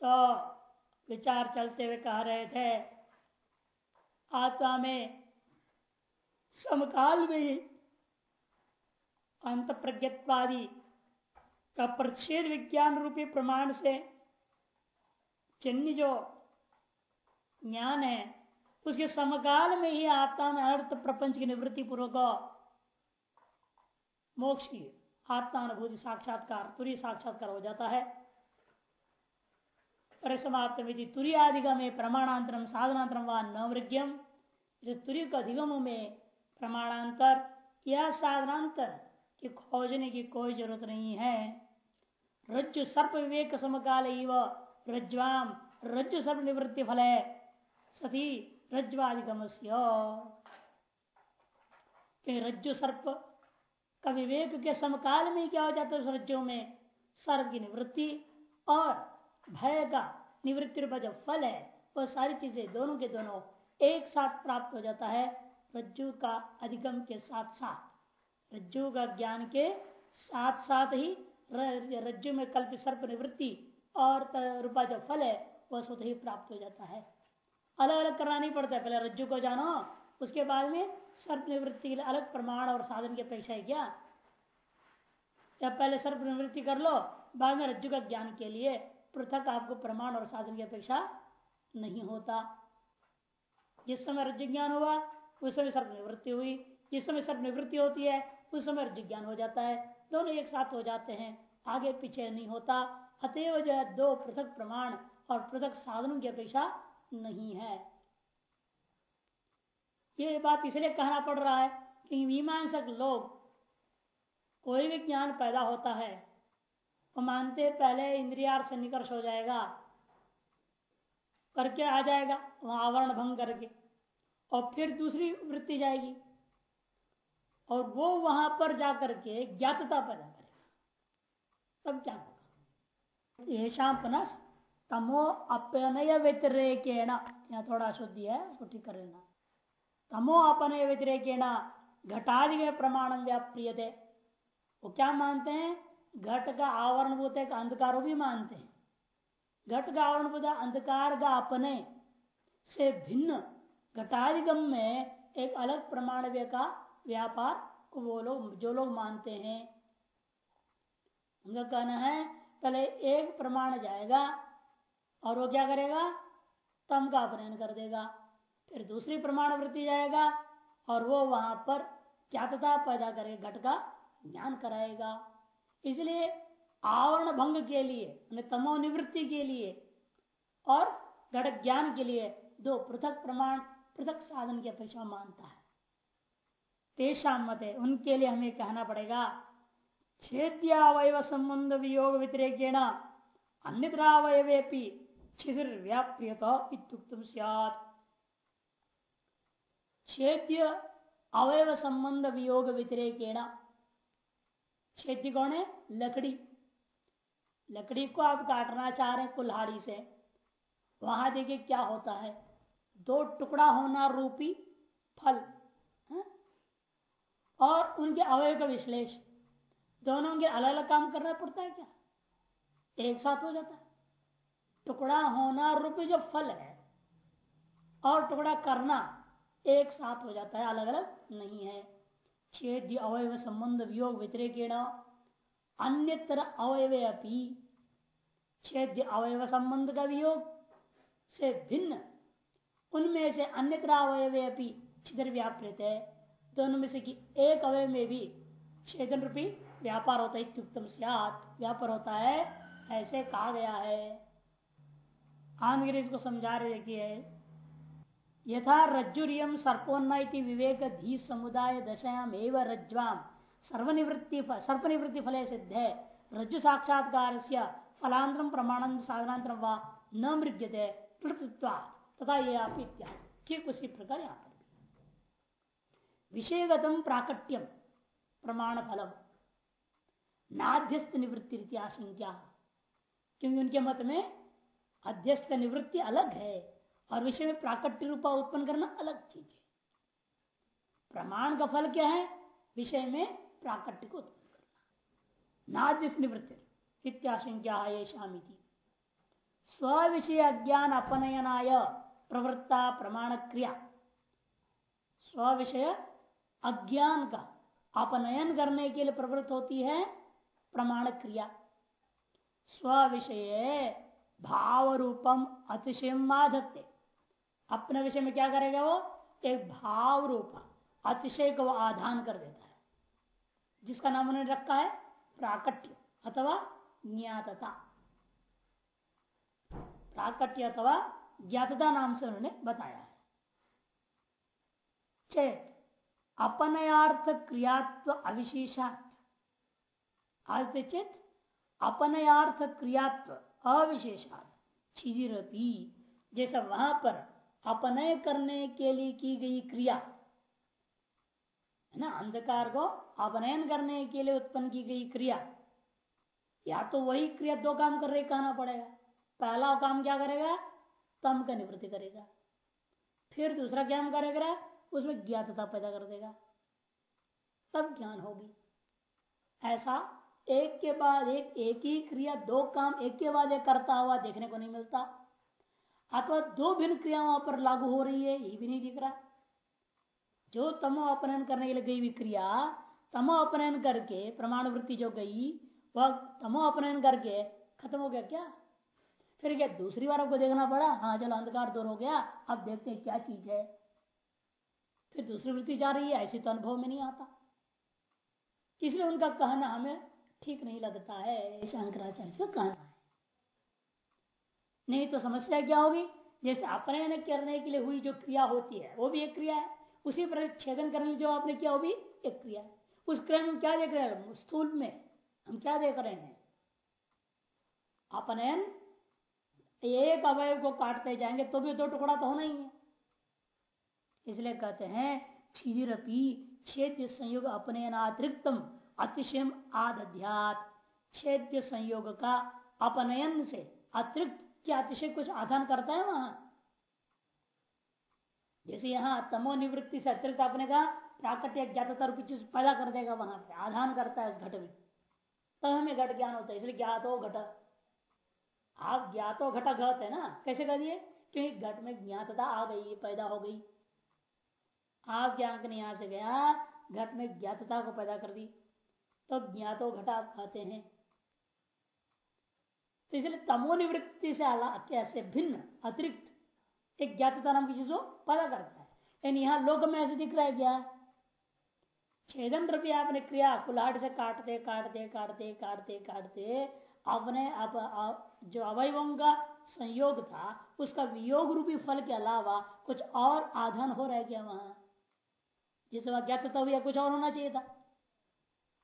तो विचार चलते हुए कह रहे थे, आत्मा में समकाल में ही अंत प्रज्ञत्वादि का प्रतिषेध विज्ञान रूपी प्रमाण से चिन्ह जो ज्ञान है, उसके समकाल में ही आत्मा में अर्थ प्रपंच की निवृत्ति पूर्वक मोक्ष की आत्मानुभूति साक्षात्कार तुरी साक्षात्कार हो जाता है। परिसमाप्त विधि तुरी आदिगम में प्रमाणांतरम साधनांतरम व नवृज्ञम तुरी का अधिगम में प्रमाणांतर या साधनांतर की खोजने की कोई ज़रूरत नहीं है। रज्जु सर्प विवेक समकाल रज्वाम रज्जु सर्प निवृत्ति फल है सती रज्वादिगम रज्जु सर्प का विवेक के समकाल में क्या हो जाता है, उस रज्जु में सर्प की निवृत्ति और भय का निवृत्ति रूप जो फल है, वह सारी चीज़ें दोनों के दोनों एक साथ प्राप्त हो जाता है रज्जु का अधिगम के साथ साथ। रज्जु का ज्ञान के साथ साथ ही रज्जु में कल्प सर्प निवृत्ति और रूपा जो फल है, वह स्वतः ही प्राप्त हो जाता है। अलग अलग करना नहीं पड़ता, पहले रज्जु को जानो, उसके बाद में सर्प निवृत्ति के लिए अलग प्रमाण और साधन की अपेक्षा है क्या? या पहले सर्प निवृत्ति कर लो, बाद में रज्जु का ज्ञान के लिए पृथक आपको प्रमाण और साधन की अपेक्षा नहीं होता। जिस समय रज्जु ज्ञान हुआ, उस समय सर्व निवृत्ति हुई। जिस समय सर्व निवृत्ति होती है, उस समय रज्जु ज्ञान हो जाता है। दोनों एक साथ हो जाते हैं, आगे पीछे नहीं होता। अतएव जो है, दो पृथक प्रमाण और पृथक साधनों की अपेक्षा नहीं है। ये बात इसलिए कहना पड़ रहा है कि मीमांसक लोग, कोई भी ज्ञान पैदा होता है वो मानते पहले इंद्रियार से निकर्ष हो जाएगा, करके आ जाएगा, वहाँ आवरण भंग करके, और फिर दूसरी वृत्ति जाएगी। और वो वहाँ पर जाकर के ज्ञातता पैदा करेगा। तब क्या होगा? ये शाम पुनः तमो अपनय व्यतिरेकेण। यहाँ थोड़ा अशुद्धि है, उसको ठीक कर लेना। तमो अपनय व्यतिरेकेण घटादि में प्रमाण व्याप्रिय वो क्या मानते हैं? घट का आवरण भूत है अंधकार भी मानते हैं। घट का आवरण भूत अंधकार का अपने से भिन्न घटाधिगम में एक अलग प्रमाण का व्यापार को वो लोग, जो लोग मानते हैं। उनका कहना है, पहले एक प्रमाण जाएगा और वो क्या करेगा? तम का अपनयन कर देगा। फिर दूसरी प्रमाण वृत्ति जाएगा और वो वहाँ पर ज्ञातता पैदा करेगा? घट का ज्ञान कराएगा। इसलिए आवरण भंग के लिए तमो निवृत्ति के लिए और घट ज्ञान के लिए दो पृथक प्रमाण, पृथक साधन की अपेक्षा मानता है। तेषा मत है उनके लिए हमें कहना पड़ेगा छेद्यावय संबंध वियोग व्यतिरेकेण अन्यत्रावयवे छिदिर व्याप्रियत छेद्य अवयव संबंध वियोग व्यतिरेकेण छेद्य कौन है लकड़ी। लकड़ी को आप काटना चाह रहे हैं कुल्हाड़ी से, वहाँ देखिए क्या होता है। दो टुकड़ा होना रूपी फल, है? और उनके अवयव का विश्लेष दोनों के अलग अलग काम करना पड़ता है क्या? एक साथ हो जाता है। टुकड़ा होना रूपी जो फल है और टुकड़ा करना एक साथ हो जाता है अलग अलग नहीं है। छेद अवयव संबंध वियोग व्यतिरेकेण अन्यतर अवयव अपनी छेद अवयव संबंध का वियोग से भिन्न उनमें से अन्यत्र अवयव अपनी छिद्र व्यापृत है दोनों में से कि एक अवय में भी छेदन रूपी व्यापार होता है इत्युक्तम व्यापार होता है ऐसे कहा गया है आनगिरी इसको समझा रहे देखिए यथा रज्जुरियम सर्पोन्ना विवेक धी समुदाय दशायाम एवं रज्वाम सर्वनिवृत्ति सर्पनिवृत्ति फले सिद्ध। है रज्जु साक्षात्कार से फलांतरम प्रमाण साधनांतरम व न मृग्यते तथा ये आप ठीक उसी प्रकार यहाँ पर विषयगतम प्राकट्यम प्रमाण फलम नाध्यस्त निवृत्ति रीति आशंका क्योंकि उनके मत में? अध्यस्त निवृत्ति अलग है। और विषय में प्राकट्य रूपा उत्पन्न करना अलग चीज़ है। प्रमाण का फल क्या है? विषय में प्राकट्य को उत्पन्न करना। नाद्य इत्याशंका स्व विषय अज्ञान अपनयनाय प्रवृत्ता प्रमाण क्रिया। स्व विषय अज्ञान का अपनयन करने के लिए प्रवृत्त होती है प्रमाण क्रिया। स्व विषय भाव रूपम अतिशय माधत्ते। अपने विषय में क्या करेगा वो? एक भाव रूप, अतिशय को आधान कर देता है। जिसका नाम उन्होंने रखा है, प्राकट्य अथवा ज्ञातता। प्राकट्य अथवा ज्ञातता नाम से उन्होंने बताया है। चेत, अपनयार्थ क्रियात्व अविशेषात। आज चेत, अपनयार्थ क्रियात्व अविशेषात। जैसा वहाँ पर अपनय करने के लिए की गई क्रिया, है ना? अंधकार को अपनयन करने के लिए उत्पन्न की गई क्रिया। या तो वही क्रिया दो काम कर रही, कहना पड़ेगा। पहला काम क्या करेगा? तम का निवृत्ति करेगा। फिर दूसरा क्या करेगा? उसमें ज्ञातता पैदा कर देगा। तब ज्ञान होगी। ऐसा एक के बाद एक एक ही क्रिया, दो काम एक के बाद एक करता हुआ देखने को नहीं मिलता। अथवा दो भिन्न क्रिया वहाँ पर लागू हो रही है, ये भी नहीं दिख रहा। जो तमो अपनयन करने के लिए गई हुई क्रिया, तमो अपनयन करके प्रमाण वृत्ति जो गई, वह तमो अपनयन करके खत्म हो गया क्या? फिर क्या दूसरी बार आपको देखना पड़ा? हाँ चलो अंधकार दूर हो गया, अब देखते हैं क्या चीज़ है। फिर दूसरी वृत्ति जा रही है, ऐसी तो अनुभव में नहीं आता। इसलिए उनका कहना हमें ठीक नहीं लगता है शंकराचार्य का कहना नहीं तो समस्या क्या होगी? जैसे अपनयन करने के लिए हुई जो क्रिया होती है, वो भी एक क्रिया है। उसी पर छेदन करने जो आपने किया, वो भी एक क्रिया है। उस क्रिया में क्या देख रहे हैं? स्थूल में हम क्या देख रहे हैं? अपनयन एक अवयव को काटते जाएँगे तो भी दो टुकड़ा तो होना ही है। इसलिए कहते हैं छिदिरपी छेद्य संयोग अपनयनातिरिक्तम अतिशय आध्यात छेद्य संयोग का अपनयन से अतिरिक्त क्या अतिशय कुछ आधान करता है वहाँ? जैसे यहाँ तमो निवृत्ति से अतिरिक्त आपने कहा प्राकृतिक ज्ञातता रूपी चीज़ पैदा कर देगा वहाँ पे आधान करता है उस घट में। तब हमें घट ज्ञान होता है, इसलिए ज्ञात घट। आप ज्ञातो घटा घट है ना? कैसे कर दिए? क्योंकि घट में ज्ञातता आ गई पैदा हो गई। आप ज्ञान यहाँ से गया घट में ज्ञातता को पैदा कर दी। तो ज्ञातो घटा आप कहते हैं। तो इसलिए तमो निवृत्ति से कैसे भिन्न अतिरिक्त एक ज्ञातता नाम की चीज़ पैदा करता है। यानी यहाँ लोक में ऐसे दिख रहा है क्या? छेदन रूपी आपने क्रिया कुलाट से काटते काटते काटते काटते काटते अपने अप, जो अवयवों का संयोग था उसका वियोग रूपी फल के अलावा कुछ और आधान हो रहा है क्या वहाँ? जिस वहाँ ज्ञातता हुई कुछ और होना चाहिए था।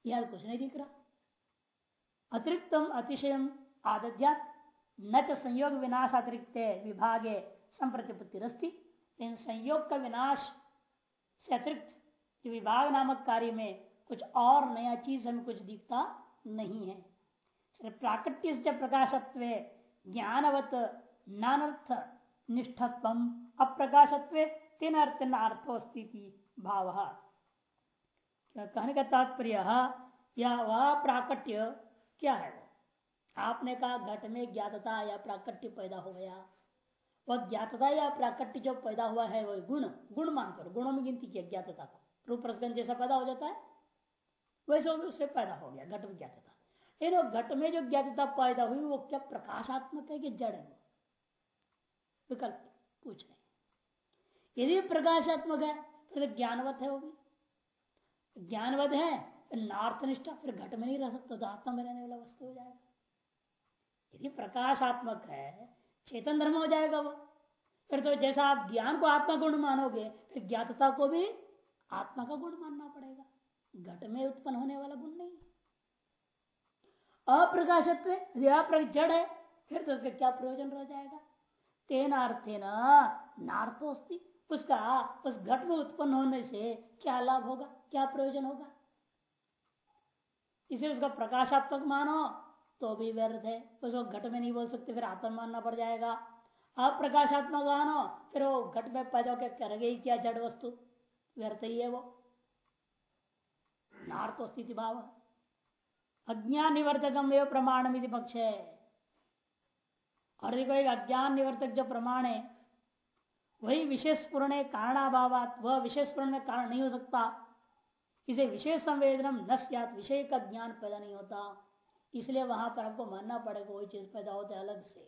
यह कुछ नहीं दिख रहा। अतिरिक्तम अतिशयम आदध्यात न संयोग विनाश अतिरिक्त विभागे संप्रतिपत्ति रस्ती इन संयोग का विनाश से अतिरिक्त विभाग नामक कार्य में कुछ और नया चीज़ हमें कुछ दिखता नहीं है। प्राकृत्य प्रकाशत्व ज्ञानवत नानर्थ निष्ठत्व अप्रकाशत्व तीन अर्थ अर्थो स्थिति भाव कहने का तात्पर्य, या वह प्राकट्य क्या है आपने कहा घट में ज्ञातता या प्राकट्य पैदा हो गया। वह ज्ञातता या प्राकट्य जो पैदा हुआ है, वह गुण गुण मानकर, गुणों में गिनती किया ज्ञातता को। रूप जैसा पैदा हो जाता है, वैसे उससे पैदा हो गया, घट में ज्ञातता। लेकिन घट में जो ज्ञातता पैदा हुई, वो क्या प्रकाशात्मक है कि जड़ है विकल्प पूछ रहे यदि प्रकाशात्मक है, फिर तो ज्ञानवत है वो भी। ज्ञानवत है नार्थ निष्ठा, फिर घट में नहीं रह सकता तो आत्मा में रहने वाला वस्तु हो जाएगा। यदि प्रकाशात्मक है, चेतन धर्म हो जाएगा वो। फिर तो जैसा आप ज्ञान को आत्मा गुण मानोगे, फिर ज्ञातता को भी आत्मा का गुण मानना पड़ेगा। घट में उत्पन्न होने वाला गुण नहीं अप्रकाशत्व, यदि है, फिर तो उसका क्या प्रयोजन रह जाएगा? तेना अर्थे नार्थोस्ती उसका, उस घट में उत्पन्न होने से क्या लाभ होगा, क्या प्रयोजन होगा? इसे उसका प्रकाशात्मक मानो। तो भी व्यर्थ है। उसको घट में नहीं बोल सकते, फिर आत्मा मानना पड़ जाएगा। अप्रकाशात्मक मानो फिर वो घट में पैदा कर करेगा ही क्या जड़ वस्तु? व्यर्थ ही है वो। नार्थ स्थिति भाव अज्ञान निवर्तकम एवं प्रमाण पक्ष। है और देखो, एक अज्ञान निवर्तक जो प्रमाण है, वही विशेष पूर्ण कारणाभाव वह विशेष पूर्ण में कारण नहीं हो सकता। इसे विशेष संवेदनम न विषय का ज्ञान पैदा नहीं होता। इसलिए वहाँ पर आपको मानना पड़ेगा कोई चीज़ पैदा होता अलग से।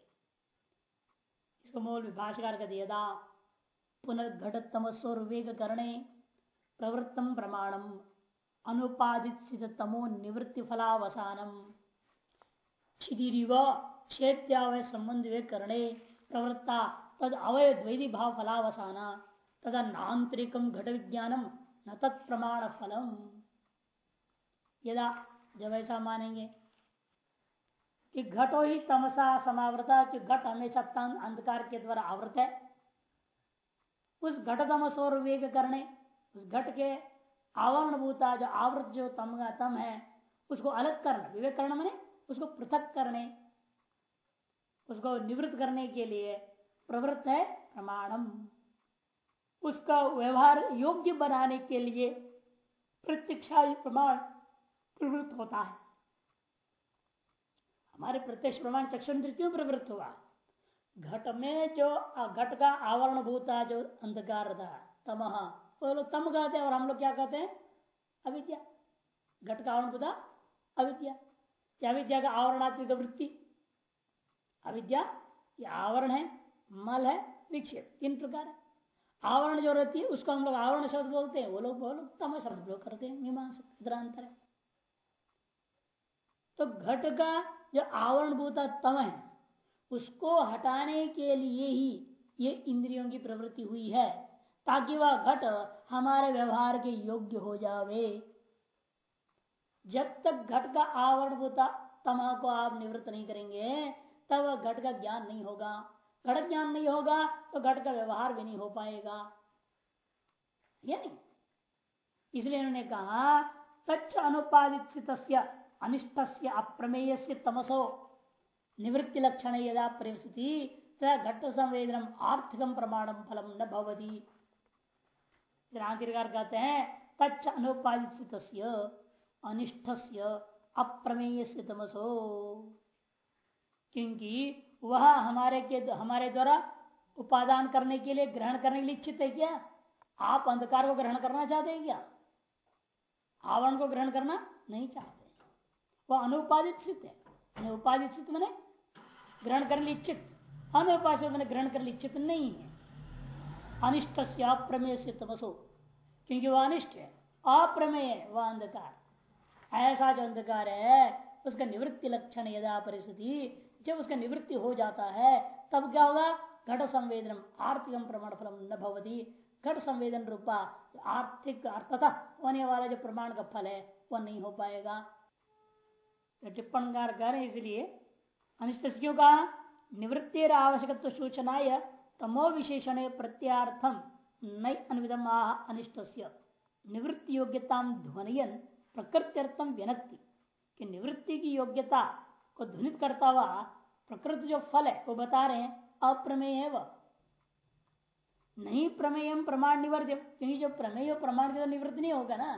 इसको मूल विभाषकार का दिया पुनर्घटतम स्वर्वेग करणे प्रवृत्तम प्रमाणम अनुपादित तमो निवृत्ति फलावसानम छिदिव क्षेत्यावय संबंध वे करणे प्रवृत्ता तद अवय द्वैधि भाव फलावसाना तदा नांतरिकम घट विज्ञानम न तत्प्रमाण फलम यदा जब ऐसा मानेंगे कि घटो ही तमसा समावृता, कि घट हमेशा अंधकार के द्वारा आवृत है। उस घट तमस और वेग करने उस घट के आवरण भूता जो आवृत जो तम तम है, उसको अलग करना, विवेक करना मैंने उसको पृथक करने, उसको निवृत्त करने के लिए प्रवृत्त है प्रमाणम। उसका व्यवहार योग्य बनाने के लिए प्रत्यक्षा प्रमाण प्रवृत्त होता है। हमारे प्रत्यक्ष प्रमाण चक्षुन्द्र क्यों प्रवृत्त हुआ। घट में जो घट का आवरण भूता, जो अंधकार था, तमह। वो लोग तम कहते हैं और हम लोग क्या कहते हैं? अविद्या। घट का आवरण भूता, अविद्या। क्या विद्या का आवरणात्मिक वृत्ति। अविद्या, ये आवरण है, मल है, विक्षेप, तीन प्रकार आवरण जो रहती है, उसको हम लोग आवरण शब्द बोलते हैं। वो लोग लोग तम शब्द प्रयोग करते हैं मीमांस अंतर है। तो घट का जो आवरण भूता तम है उसको हटाने के लिए ही ये इंद्रियों की प्रवृत्ति हुई है, ताकि वह घट हमारे व्यवहार के योग्य हो जावे। जब तक घट का आवरण होता तमा को आप निवृत्त नहीं करेंगे, तब घट का ज्ञान नहीं होगा। घट ज्ञान नहीं होगा तो घट का व्यवहार भी नहीं हो पाएगा। या नहीं इसलिए उन्होंने कहा, तच्च अनुपादित अनिष्ट से अप्रमेय से तमसो निवृत्ति लक्षण यदा परिस्थिति घट संवेदन आर्थिकम प्रमाणम फलम न भवती। कहते हैं, तच्च अनुपादित अनिष्ठ अप्रमेय से तमसो। क्योंकि वह हमारे के, हमारे द्वारा उपादान करने के लिए ग्रहण करने के लिए इच्छित है क्या? आप अंधकार को ग्रहण करना चाहते हैं क्या? आवरण को ग्रहण करना नहीं चाहते। वह अनुपादित सिद्ध है। अनुपादित सिद्ध मैंने ग्रहण कर ली इच्छित। अनुपादित मैंने ग्रहण करने इच्छित नहीं है। अनिष्ट से अप्रमेय से तमसो। क्योंकि वह अनिष्ट है, अप्रमेय है, वह अंधकार। ऐसा जो अंधकार है, उसका निवृत्ति लक्षण यदा परिस्थिति, जब उसका निवृत्ति हो जाता है, तब क्या होगा? घट संवेदन आर्थिक प्रमाण फलम न भवती। घट संवेदन रूपा, आर्थिक, अर्थता होने वाला जो प्रमाण का फल है, वह नहीं हो पाएगा। तो कह रहे इसलिए अनिष्ट क्यों कहा निवृत्ति आवश्यक सूचना तमो विशेषण प्रत्यार्थम नई अनुविधम अनिष्ट निवृत्ति योग्यता ध्वनियन प्रकृत्यर्थम व्यनक्ति कि निवृत्ति की योग्यता को ध्वनित करता हुआ प्रकृति जो फल है वो बता रहे हैं अप्रमेय है नहीं प्रमेय प्रमाण निवर्त्य क्योंकि जो प्रमेय प्रमाण के तो निवृत्ति नहीं होगा ना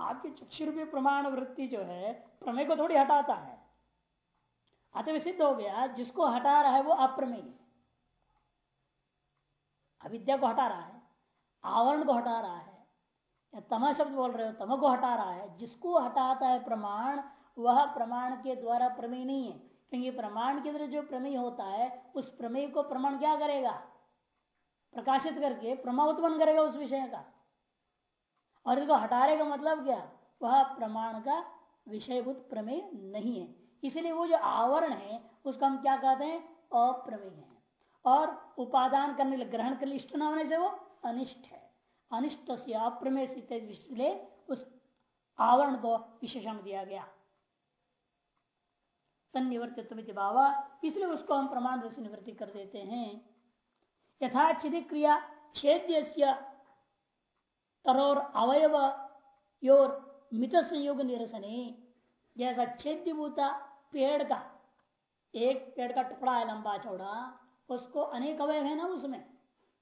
आपके चक्षु रूपी प्रमाण वृत्ति जो है, प्रमेय को थोड़ी हटाता है। अतः सिद्ध हो गया, जिसको हटा रहा है वो अप्रमेय अविद्या को हटा रहा है, आवरण को हटा रहा है, या तमा शब्द बोल रहे हो, तम को हटा रहा है, जिसको हटाता है प्रमाण, वह प्रमाण के द्वारा प्रमेय नहीं है। क्योंकि प्रमाण के द्वारा जो प्रमेय होता है, उस प्रमेय को प्रमाण क्या करेगा? प्रकाशित करके प्रमा उत्पन्न करेगा उस विषय का। और इसको हटाने का मतलब क्या? वह प्रमाण का विषयभूत प्रमेय नहीं है। इसलिए वो जो आवरण है, उसका हम क्या कहते हैं? अप्रमेय है। और उपादान करने ग्रहण कर इष्ट न होने से वो अनिष्ट है। अनिष्ट से अप्रमेय इसलिए उस आवरण को विशेषण दिया गया। तनिवर्तित्व भाव। इसलिए उसको हम प्रमाण रूप से निवृत्ति कर देते हैं। यथाचित क्रिया छेद्य तरोर अवयव योर मित संयोग निरसने। जैसा छेद्यभूता पेड़ का, एक पेड़ का टुकड़ा है लंबा चौड़ा, उसको अनेक अवयव है ना उसमें।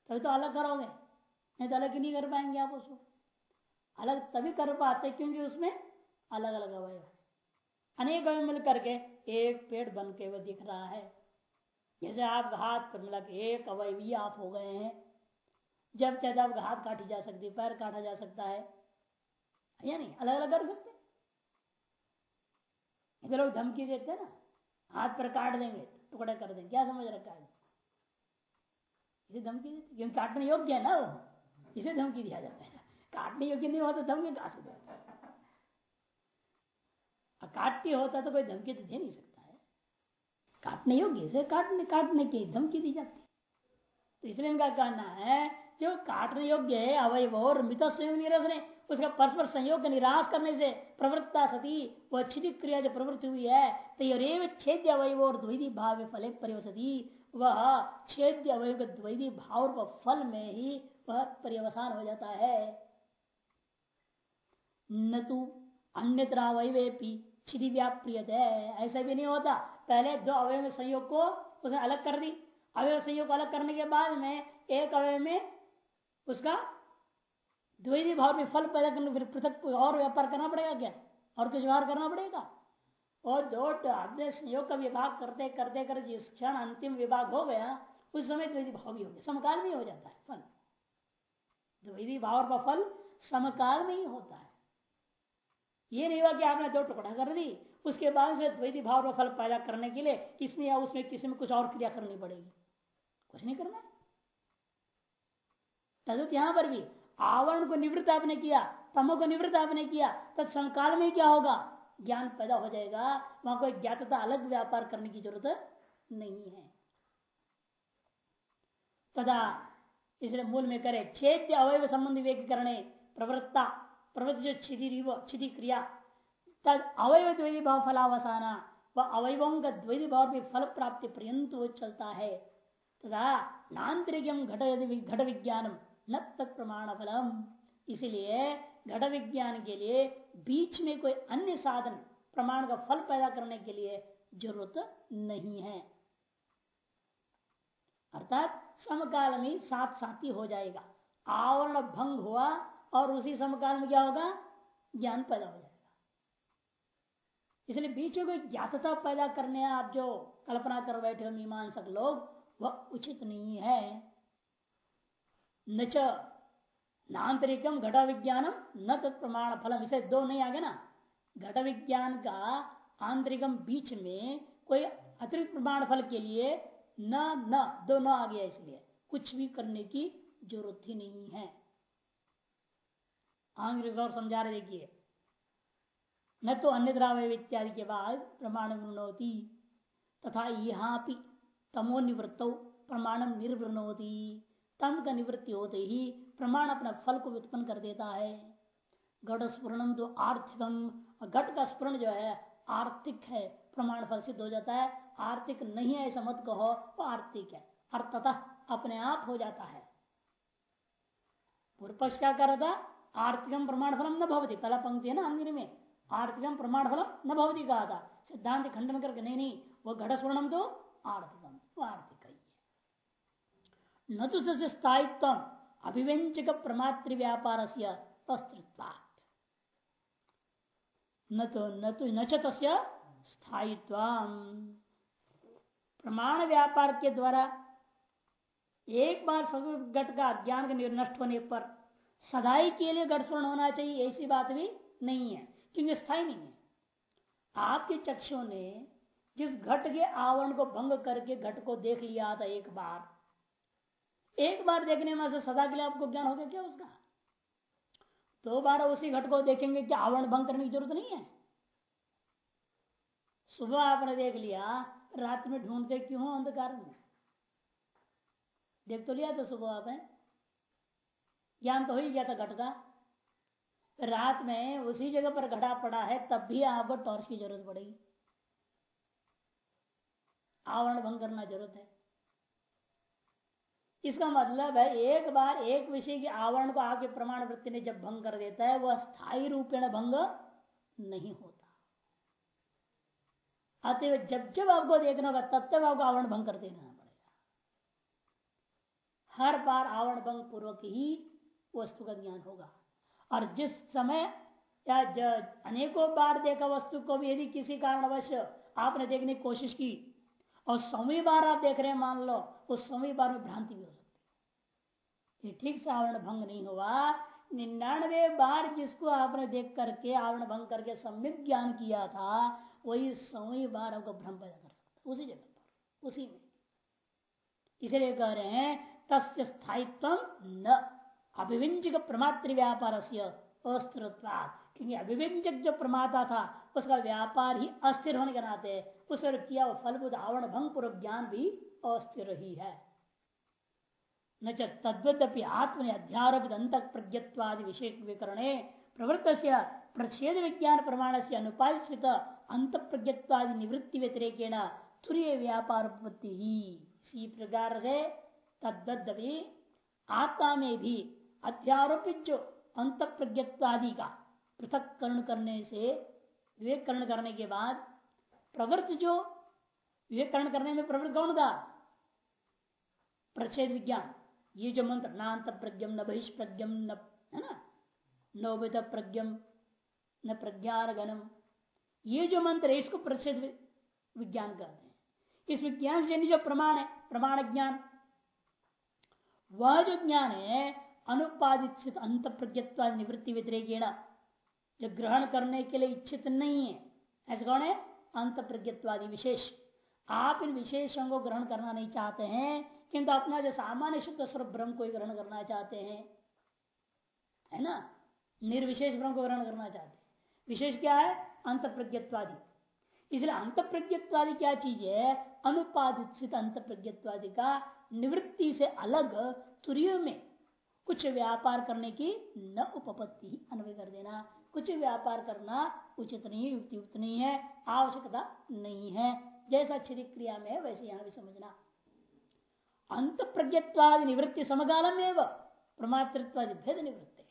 तभी तो अलग करोगे, नहीं तो अलग ही नहीं कर पाएँगे आप उसको। अलग तभी कर पाते क्योंकि उसमें अलग अलग अवयव है। अनेक अवयव मिल करके एक पेड़ बन के वह दिख रहा है। जैसे आप हाथ पर मिला एक अवयवी आप हो गए हैं जब चाहे आप हाथ काटी जा सकती है, पैर काटा जा सकता है। या नहीं? अलग अलग कर सकते इधर लोग धमकी देते हैं ना, हाथ पर काट देंगे, टुकड़े कर देंगे, क्या समझ रखा है? इसे धमकी देते क्योंकि काटने योग्य है ना वो। इसे धमकी दिया जाता है। काटने योग्य नहीं होता धमकी कहा से देता काटती होता तो कोई धमकी तो दे नहीं सकता है। काटने योग्य से काटने काटने की धमकी दी जाती तो इसलिए इनका कहना है जो काटने योग्य है, अवयव और मित संयोग निरसने उसका परस्पर संयोग निराश करने से प्रवृत्ता सती वह छिदी क्रिया जो प्रवृत्ति हुई है तो छेद्य अवयव और द्वैधी भाव फले परिवसती। वह छेद्य अवयव के द्वैधी भाव फल में ही वह पर्यवसान हो जाता है। न तो अन्यत्र अवयवेपी छिदी व्याप्रिय है ऐसा भी नहीं होता। पहले दो अवय में संयोग को उसने अलग कर दी। अवय संयोग अलग करने के बाद में एक अवय में उसका द्वैधी भाव में फल पैदा करने, फिर पृथक और व्यापार करना पड़ेगा क्या? और कुछ व्यवहार करना पड़ेगा? और दो अपने संयोग का विभाग करते करते कर जिस क्षण अंतिम विभाग हो गया, उस समय द्वैधी भाव भी हो गया। समकाल में हो जाता है फल। द्वैधी भाव का फल समकाल में ही होता है। ये नहीं हुआ कि आपने दो टुकड़ा कर दी, उसके बाद से द्वैती भाव का फल पैदा करने के लिए इसमें या उसमें किसी में कुछ और क्रिया करनी पड़ेगी। कुछ नहीं करना तदुत यहाँ पर भी आवरण को निवृत्त आपने किया तमो को निवृत्त आपने किया तब संकाल में क्या होगा? ज्ञान पैदा हो जाएगा। वहाँ कोई ज्ञातता अलग व्यापार करने की ज़रूरत नहीं है। तदा इसलिए मूल में करे छेद अवयव संबंध विवेक करने प्रवृत्ता, प्रवृत्ति जो छिदी क्रिया, तद अवयव द्वैधी भाव फलावसाना वह अवयवों का द्वैधी भाव भी फल प्राप्ति पर्यंत वो चलता है। तथा नान्तरिकम घट घट विज्ञानम न तत्प्रमाण फलम इसलिए घट विज्ञान के लिए बीच में कोई अन्य साधन, प्रमाण का फल पैदा करने के लिए ज़रूरत नहीं है। अर्थात समकाल में साथ साथ ही हो जाएगा। आवरण भंग हुआ और उसी समकाल में क्या होगा? ज्ञान पैदा हो जाएगा। इसलिए बीच में कोई ज्ञातता पैदा करने आप जो कल्पना कर बैठे हो, मीमांसक लोग, वह उचित नहीं है। न नान्तरिकम घट विज्ञानम न तत्प्रमाण फलम इसे दो नहीं आ गया ना। घट विज्ञान का आंतरिकम बीच में कोई अतिरिक्त प्रमाण फल के लिए न न, दो न आ गया इसलिए। कुछ भी करने की ज़रूरत ही नहीं है। आंग्र और समझा रहे देखिए न तो अन्य द्रावय इत्यादि के बाद प्रमाण वृणोती तथा यहाँ तमो निवृत्त प्रमाणम निर्वृणोती। तम का निवृत्ति होते ही प्रमाण अपना फल को उत्पन्न कर देता है। घट स्पूर्णम तो आर्थिकम घट का स्पूर्ण जो है, आर्थिक है, प्रमाण फल सिद्ध हो जाता है। आर्थिक नहीं है ऐसा मत कहो, वो आर्थिक है। अर्थतः अपने आप हो जाता है। पूर्व पक्ष क्या कर रहा था? आर्थिकम प्रमाण फलम न भवती। पहला पंक्ति है ना अंग्री में? आर्थिकम प्रमाण फलम न भवती कहा था। सिद्धांत खंडन करके, नहीं नहीं, वो घट स्वर्णम तो आर्थिकम वो आर्थिक। न तो स्थायित्व अभिव्यंजक प्रमात्र व्यापार से न तो न तो न स्थायित्व प्रमाण व्यापार के द्वारा एक बार घट का अज्ञान का नष्ट होने पर सदाई के लिए घट स्वर्ण होना चाहिए, ऐसी बात भी नहीं है, क्योंकि स्थायी नहीं है। आपके चक्षु ने जिस घट के आवरण को भंग करके घट को देख लिया था एक बार एक बार देखने में सदा के लिए आपको ज्ञान हो गया क्या उसका? दो बार उसी घट को देखेंगे क्या आवरण भंग करने की ज़रूरत नहीं है। सुबह आपने देख लिया, रात में ढूंढते क्यों अंधकार में? देख तो लिया था सुबह आपने। ज्ञान तो हो ही गया था घट का। रात में उसी जगह पर घटा पड़ा है, तब भी आपको टॉर्च की ज़रूरत पड़ेगी। आवरण भंग करना ज़रूरत है। इसका मतलब है, एक बार एक विषय के आवरण को आपके प्रमाण वृत्ति ने जब भंग कर देता है, वह स्थायी रूपेण भंग नहीं होता। अतएव जब जब आपको देखना होगा, तब तक आपको आवरण भंग कर देना पड़ेगा। हर बार आवरण भंग पूर्वक ही वस्तु का ज्ञान होगा। और जिस समय या अनेकों बार देखा वस्तु को भी यदि किसी कारणवश आपने देखने की कोशिश की, और सौवी बार आप देख रहे हैं, मान लो उस सौवी बार में भ्रांति भी हो सकती है। ठीक से आवरण भंग नहीं हुआ। निन्यानवे बार जिसको आपने देख करके आवरण भंग करके सम्यक ज्ञान किया था, वही सौवी बार आपको भ्रम पैदा कर सकता उसी जगह पर, उसी में। इसलिए कह रहे हैं, तस्य स्थायित्व न। अभिव्यंजक प्रमात्र व्यापार से अस्थिरत्वाद क्योंकि अभिव्यंजक जो प्रमाता था, उसका व्यापार ही अस्थिर होने के नाते उस किया वो फलबुद आवरण भंग पूर्व ज्ञान भी अस्थिर ही है। न तद्वदपि आत्म अध्यारोपित अंत प्रज्ञत्वादि विशेष विकरणे प्रवृत्त प्रच्छेद विज्ञान प्रमाण से अनुपादित अंत प्रज्ञत्वादि निवृत्ति व्यतिरेकेण तुरीय व्यापार उत्पत्ति ही इसी प्रकार से तद्वदपि आत्मा में भी अध्यारोपित जो अंत प्रज्ञत्वादि का पृथक करण करने से विवेककरण करने के बाद प्रवृत्त जो विवेककरण करने में प्रवृत्त कौन था? प्रच्छेद विज्ञान। ये जो मंत्र नान्त प्रज्ञम न बहिष्प्रज्ञम न, है ना? नौवित प्रज्ञम न प्रज्ञान गणम ये जो मंत्र है, इसको प्रच्छेद विज्ञान कहते हैं। इस विज्ञान से जो प्रमाण है, प्रमाण ज्ञान, वह जो ज्ञान है, अनुपादित अंत प्रज्ञत्व निवृत्ति व्यतिरेकेण, जो ग्रहण करने के लिए इच्छित नहीं है। ऐसे कौन है? अंत प्रज्ञत्वादि विशेष। आप इन विशेषों को ग्रहण करना नहीं चाहते हैं किंतु अपना जो सामान्य शुद्ध स्वरूप ब्रह्म को ग्रहण करना चाहते हैं, है ना? निर्विशेष ब्रह्म को ग्रहण करना चाहते हैं। विशेष क्या है? अंत प्रज्ञत्वादि इसलिए अंत प्रज्ञत्वादि क्या चीज़ है? अनुपादित अंत प्रज्ञत्वादि का निवृत्ति से अलग तुरीय में कुछ व्यापार करने की न उपपत्ति अनुभव कर देना। कुछ व्यापार करना उचित नहीं युक्ति युक्त नहीं है, आवश्यकता नहीं है। जैसा क्षिति क्रिया में वैसे यहाँ भी समझना। अंत प्रज्ञत्वादि निवृत्ति समकालम एवं। प्रमातृत्वादि भेद निवृत्त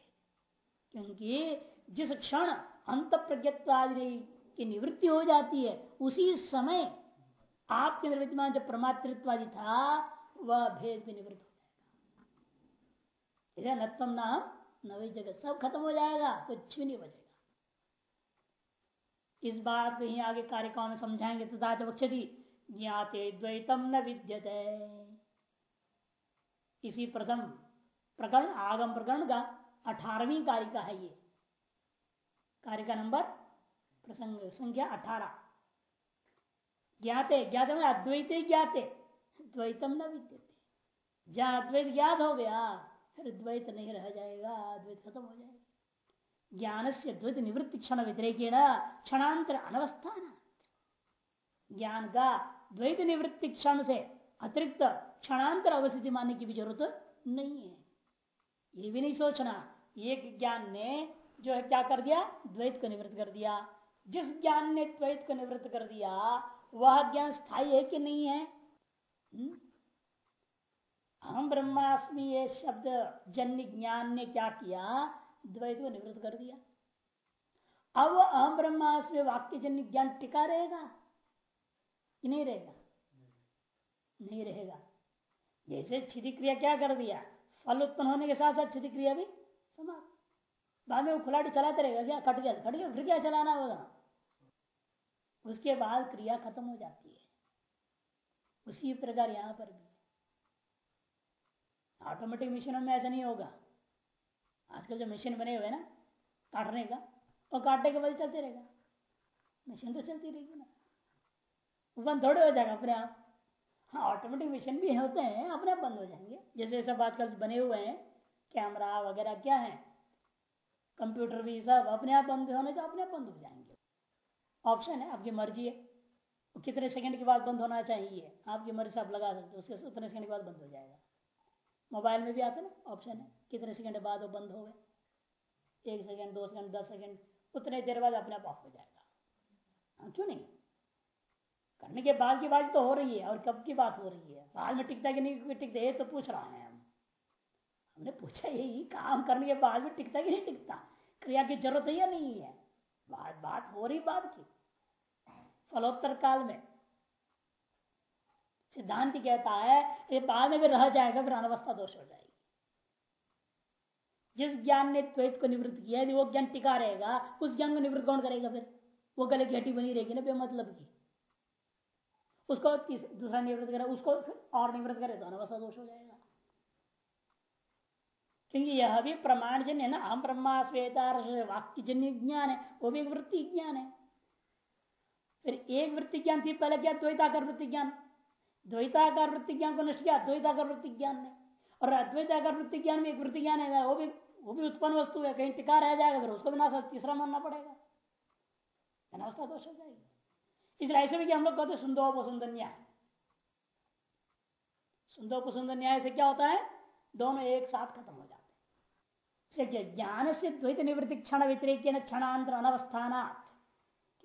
क्योंकि जिस क्षण अंत प्रज्ञत्वादि की निवृत्ति हो जाती है, उसी समय आपके निर्विद्यमान जो प्रमातृत्वादि था, वह भेद निवृत्त हो जाएगा। नवी जगत, सब खत्म हो जाएगा, कुछ भी नहीं बचेगा। इस बात को ही आगे कार्यक्रम में समझाएँगे, तथा तो वक्षति, ज्ञाते द्वैतम न विद्यते। इसी प्रथम प्रकरण, आगम प्रकरण का अठारहवीं कारिका है ये। कारिका नंबर, प्रसंग संख्या अठारह। ज्ञाते ज्ञाते में अद्वैत ज्ञाते। द्वैतम न विद्यते। जहाँ अद्वैत ज्ञात हो गया, फिर द्वैत नहीं रह जाएगा, अद्वैत खत्म हो जाएगा। ज्ञान से द्वैत निवृत्ति क्षण व्यतिरेकेण क्षणांतर अनवस्थान ज्ञान का द्वैत निवृत्ति क्षण से अतिरिक्त क्षणांतर अवस्थिति मानने की भी ज़रूरत नहीं है। ये भी नहीं सोचना। एक ज्ञान ने जो है क्या कर दिया? द्वैत को निवृत्त कर दिया। जिस ज्ञान ने द्वैत को निवृत्त कर दिया, वह ज्ञान स्थायी है कि नहीं है? हम्म? हम ब्रह्मास्मि ये शब्द जन्य ज्ञान ने क्या किया? द्वैत को निवृत्त कर दिया। अब अहम ब्रह्मास्मि वाक्य जन्य ज्ञान टिका रहेगा कि नहीं रहेगा? नहीं रहेगा। जैसे छिदी क्रिया क्या कर दिया? फल उत्पन्न होने के साथ साथ छिदी क्रिया भी समाप्त। बाद में वो खुलाटी चलाते रहेगा, क्या कट गया? कट गया, फिर क्या चलाना होगा? उसके बाद क्रिया खत्म हो जाती है। उसी प्रकार यहाँ पर भी। ऑटोमेटिक मशीनों में ऐसा नहीं होगा। आजकल जो मशीन बने हुए ना, काटने का, वो काटने के बाद चलते रहेगा। मशीन तो चलती रहेगी ना। बंद थोड़े हो जाएगा अपने आप। हाँ ऑटोमेटिक मशीन भी होते हैं, अपने आप बंद हो जाएँगे। जैसे सब आजकल बने हुए हैं कैमरा वगैरह क्या है कंप्यूटर भी सब अपने आप बंद होने तो अपने आप बंद हो जाएँगे। ऑप्शन है, आपकी मर्ज़ी है। कितने सेकंड के बाद बंद होना चाहिए, आपकी मर्ज़ी से आप लगा सकते हो, उसके उतने सेकंड के बाद बंद हो जाएगा। मोबाइल में भी आता ना ऑप्शन है, कितने सेकंड बाद वो बंद हो गए। एक सेकंड दो सेकंड दस सेकंड उतने देर बाद अपने आप ऑफ़ हो जाएगा। हाँ क्यों नहीं? करने के बाद की बात तो हो रही है और कब की बात हो रही है? बाद में टिकता कि नहीं टिकता? तो पूछ रहा है हम। हमने पूछा यही, काम करने के बाद में टिकता कि नहीं टिकता? क्रिया की ज़रूरत है या नहीं है। बात बात हो रही बात की। फलोत्तर काल में। सिद्धांत कहता है, ये बाद में भी रह जाएगा, फिर अनवस्था दोष हो जाएगी। जिस ज्ञान ने द्वैत को निवृत्त किया वो ज्ञान टिका रहेगा, उस ज्ञान को निवृत्त कौन करेगा फिर? वो गले की हड्डी बनी रहेगी ना बेमतलब की। उसको दूसरा निवृत्त करे, उसको और निवृत्त करे तो अनवस्था दोष हो जाएगा। क्योंकि यह भी प्रमाण जन्य है ना हम ब्रह्मा श्वेता वाक्य जन्य ज्ञान है, वो भी एक वृत्ति ज्ञान है। फिर एक वृत्ति ज्ञान थी, पहले क्या द्वैताकर वृत्ति ज्ञान? द्वैताकार वृत्ति ज्ञान को नष्ट किया द्वैताकर वृत्ति ज्ञान ने। और अद्वैताकार वृत्ति ज्ञान में एक वृत्ति ज्ञान है, वो भी वो भी उत्पन्न वस्तु है, कहीं टिका रह जाएगा, फिर उसको भी ना तीसरा मानना पड़ेगा। दोष हो जाएगी। इसलिए ऐसे भी हम लोग कहते सुंदर न्याय सुंदर न्याय से क्या होता है? दोनों एक साथ खत्म हो जाते हैं। ज्ञान से द्वैत निवृत्ति क्षण व्यतिरिक क्षणांतर अनवस्थान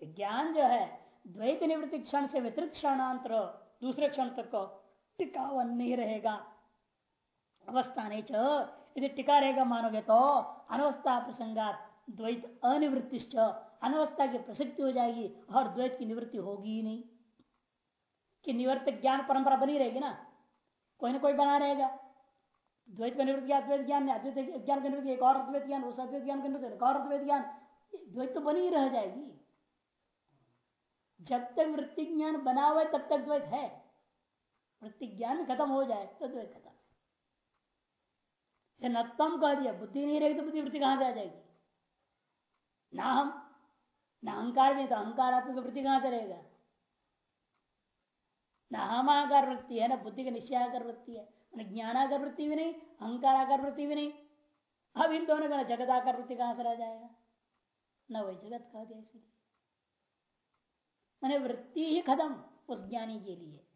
ज्ञान जो है, द्वैत निवृत्ति क्षण से व्यतिरिक्त क्षणांतर, दूसरे क्षण तक टिका हुआ नहीं रहेगा। अवस्था नहीं यदि टिका रहेगा मानोगे तो अनवस्था प्रसंगात द्वैत अनिवृत्तिश्च अनवस्था की प्रसिद्धि हो जाएगी और द्वैत की निवृत्ति होगी ही नहीं। कि निवर्त ज्ञान परंपरा बनी रहेगी ना, कोई ना कोई बना रहेगा। द्वैत का निवृत्ति अद्वैत ज्ञान अद्वैत ज्ञान का निवृत्ति, एक और अद्वैत ज्ञान उस अद्वैत ज्ञान का निवृत्ति, एक और अद्वैत ज्ञान। द्वैत तो बनी रह जाएगी। जब तक वृत्ति ज्ञान बना हुआ है, तब तक द्वैत है। वृत्ति ज्ञान खत्म हो जाए तो द्वैत खत्म। नत्तम कह दिया, बुद्धि नहीं रहेगी तो बुद्धि वृत्ति कहाँ से आ जाएगी? ना हम। अहंकार भी तो अहंकार आते तो वृत्ति कहाँ से रहेगा? न हम आकार वृत्ति है, ना बुद्धि का निश्चयाकर वृत्ति है ज्ञानाकर वृत्ति भी नहीं, अहंकार आकार वृत्ति भी नहीं। अब इन दोनों का जगत आकार वृत्ति कहाँ से रह जाएगा? न वही जगत कह दिया इसलिए। मैंने वृत्ति ही खत्म उस ज्ञानी के लिए।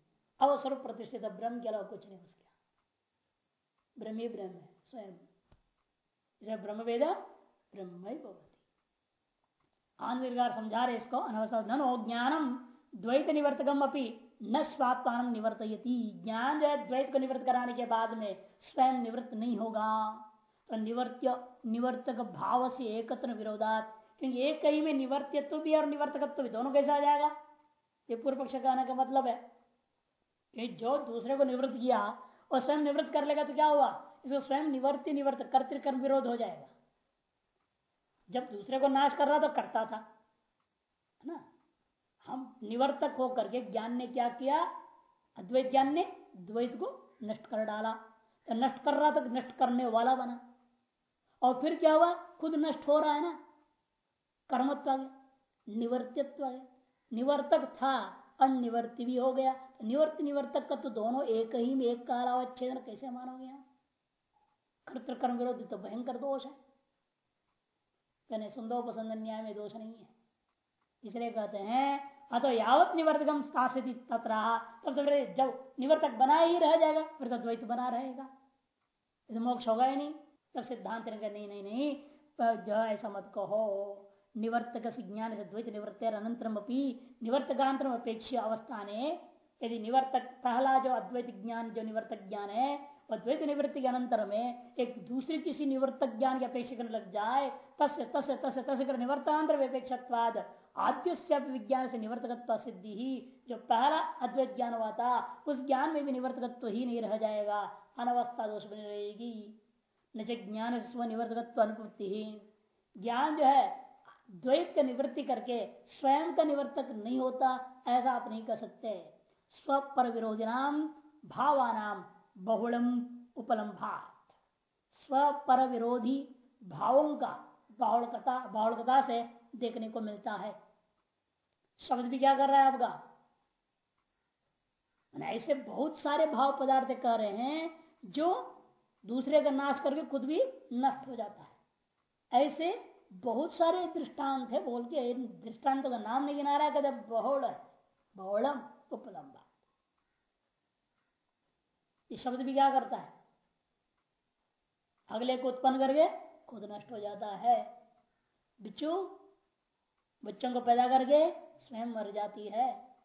अवसर प्रतिष्ठित ब्रह्म के अलावा कुछ नहीं उसके। ब्रह्म ही ब्रह्म है, स्वयं। ब्रह्म वेद ब्रह्म ही भवती आनविर्गार समझा रहे इसको, अनवसर ज्ञानम द्वैत निवर्तकम अपनी न स्वात्मान निवर्तयती। ज्ञान जो है द्वैत को निवृत्त कराने के बाद में स्वयं निवृत्त नहीं होगा। तो निवर्त्य, निवर्तक भाव से एकत्र विरोधात, क्योंकि एक कहीं में निवर्त्यत्व भी और निवर्तकत्व भी दोनों कैसे आ जाएगा? ये पूर्व पक्ष कहने का मतलब है कि जो दूसरे को निवृत्त किया और स्वयं निवृत्त कर लेगा तो क्या हुआ? इसको स्वयं निवर्ति निवर्त कर्तिकर्म विरोध हो जाएगा। जब दूसरे को नाश कर रहा तो करता था। है ना? हम निवर्तक होकर के ज्ञान ने क्या किया? अद्वैत ज्ञान ने द्वैत को नष्ट कर डाला। तो नष्ट कर रहा तो नष्ट करने वाला बना। और फिर क्या हुआ? खुद नष्ट हो रहा है ना? कर्मत्व आ गया निवर्तित्व आ गया। निवर्तक था, अनिवर्ति भी हो गया। निवर्त निवर्तक का तो दोनों एक ही में एक का अलावा कैसे मानोगे यहाँ कर्त कर्म विरोधी तो भयंकर दोष है। कहने सुंदोपसंद न्याय में दोष नहीं है। इसलिए कहते हैं, अतो यावत निवर्तकम स्थापित तथा तब तो जब निवर्तक बना ही रह जाएगा, फिर तो द्वैत बना रहेगा। मोक्ष होगा ही नहीं। तब सिद्धांत नहीं नहीं नहीं जो ऐसा मत कहो। निवर्तक ज्ञान से द्वैत निवृत्त अनंतरम अपनी निवर्तकांतरम अपेक्ष अवस्था ने यदि निवर्तक, पहला जो अद्वैत ज्ञान, जो निवर्तक ज्ञान है वह द्वैत निवृत्ति के अनंतर में एक दूसरी किसी निवर्तक ज्ञान की अपेक्षा करने लग जाए तस्य तस्य तस्य तस्य कर निवर्तांतर अपेक्षाद आद्य से विज्ञान से निवर्तकत्व सिद्धि ही जो पहला अद्वैत ज्ञान हुआ था, उस ज्ञान में भी निवर्तकत्व ही नहीं रह जाएगा, अनवस्था दोष बनी रहेगी। न ज्ञान स्व निवर्तकत्व अनुपत्ति। ही ज्ञान जो है, द्वैत का निवृत्ति करके स्वयं का निवर्तक नहीं होता, ऐसा आप नहीं कर सकते। स्व पर विरोधी नाम भावानाम बहुलम उपलम्भात। स्व पर विरोधी भावों का बाहुलकता बाहुलकता से देखने को मिलता है। शब्द भी क्या कर रहा है आपका? ऐसे बहुत सारे भाव पदार्थ कह रहे हैं जो दूसरे का नाश करके खुद भी नष्ट हो जाता है। ऐसे बहुत सारे दृष्टांत है बोल के दृष्टांत का नाम नहीं गिना रहा है कहते बहुल बहुलम उपलम्बा ये शब्द भी क्या करता है? अगले को उत्पन्न करके खुद नष्ट हो जाता है। बिच्छू बच्चों को पैदा करके स्वयं मर जाती है।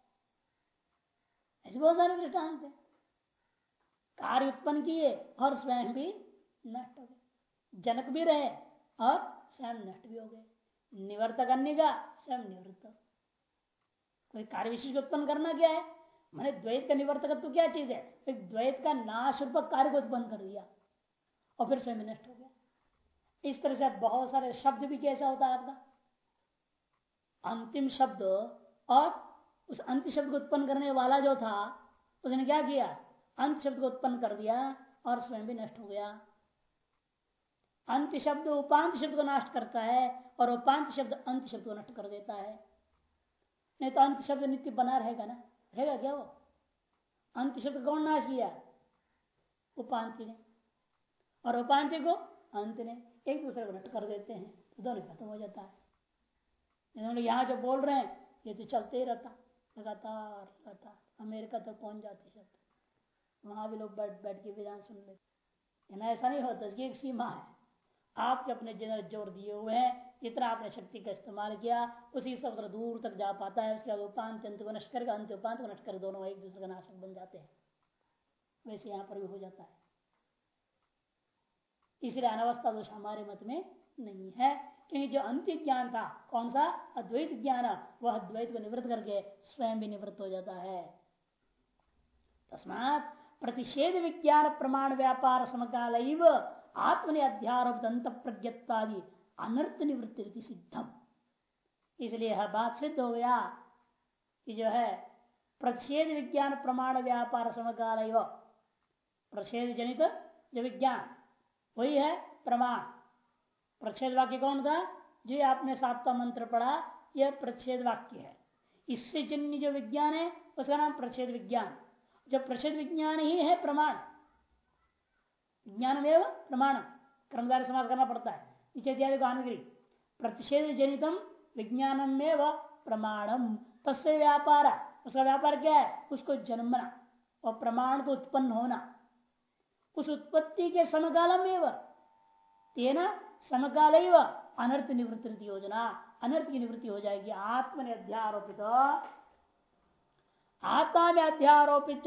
ऐसे बहुत सारे दृष्टांत है। कार्य उत्पन्न किए और स्वयं भी नष्ट हो गए। जनक भी रहे और स्वयं नष्ट भी हो गए। निवर्तक अन्य का स्वयं निवृत्त कोई कार्य विशेष उत्पन्न करना क्या है? मैंने द्वैत का निवर्तक तो क्या चीज़ है? द्वैत का नाश रूपक कार्य को उत्पन्न कर दिया और फिर स्वयं नष्ट हो गया। इस तरह से बहुत सारे शब्द भी कैसा होता है आपका? अंतिम शब्द और उस अंत शब्द को उत्पन्न करने वाला जो था, उसने क्या किया? अंत शब्द को उत्पन्न कर दिया और स्वयं भी नष्ट हो गया। अंत शब्द उपांत शब्द को नष्ट करता है और उपांत शब्द अंत शब्द को नष्ट कर देता है। नहीं तो अंत शब्द नित्य बना रहेगा ना? रहेगा क्या वो? अंत शब्द कौन नाश किया? उपांति ने। और उपांति को अंत ने एक दूसरे को नष्ट कर देते हैं तो दोनों खत्म हो जाता है। इन्होंने यहाँ जो बोल रहे हैं, ये तो चलते ही रहता, लगातार लगातार, अमेरिका तक तो पहुँच जाते शब्द। वहाँ भी लोग बैठ बैठ के विधान सुन लेते। ऐसा नहीं होता इसकी एक सीमा है। आपके अपने जनर ज़ोर दिए हुए हैं जितना आपने शक्ति का इस्तेमाल किया, उसी सब दूर तक जा पाता है, उसके बाद उपांत, अंत को नष्ट करके अंत उपांत को नष्ट कर दोनों एक दूसरे का नाशक बन जाते हैं। वैसे यहाँ पर भी हो जाता है। इसलिए अनवस्था दोष हमारे मत में नहीं है, क्योंकि जो अंत्य ज्ञान था, कौन सा? अद्वैत ज्ञान। वह अद्वैत को निवृत्त करके स्वयं भी निवृत्त हो जाता है। तस्मात प्रतिषेध विज्ञान प्रमाण व्यापार समकाल आत्मनि अध्यारोप अंत प्रज्ञत्वादि अनर्थ निवृत्ति सिद्धम। इसलिए यह बात सिद्ध हो गया कि जो है प्रतिषेध विज्ञान प्रमाण व्यापार समकाल प्रतिषेध जनित जो विज्ञान, वही है प्रमाण। प्रच्छेद वाक्य कौन था? जो आपने सातवा मंत्र पढ़ा, यह प्रच्छेद वाक्य है। इससे जन्य जो विज्ञान है, उसका नाम प्रच्छेद विज्ञान। जो प्रच्छेद विज्ञान ही है प्रमाण। विज्ञान में प्रमाण। कर्मधारी समाज करना पड़ता है। इत्यादि को प्रतिषेध जनितम विज्ञानम में व प्रमाणम तस्य व्यापार उसका व्यापार क्या है? उसको जन्मना, और प्रमाण को उत्पन्न होना। उस उत्पत्ति के समकाल में तेना समकाल अनर्थ निवृत्ति योजना, अनर्थ की निवृत्ति हो जाएगी। आत्म ने अध्यारोपित। आत्मा में अध्यारोपित।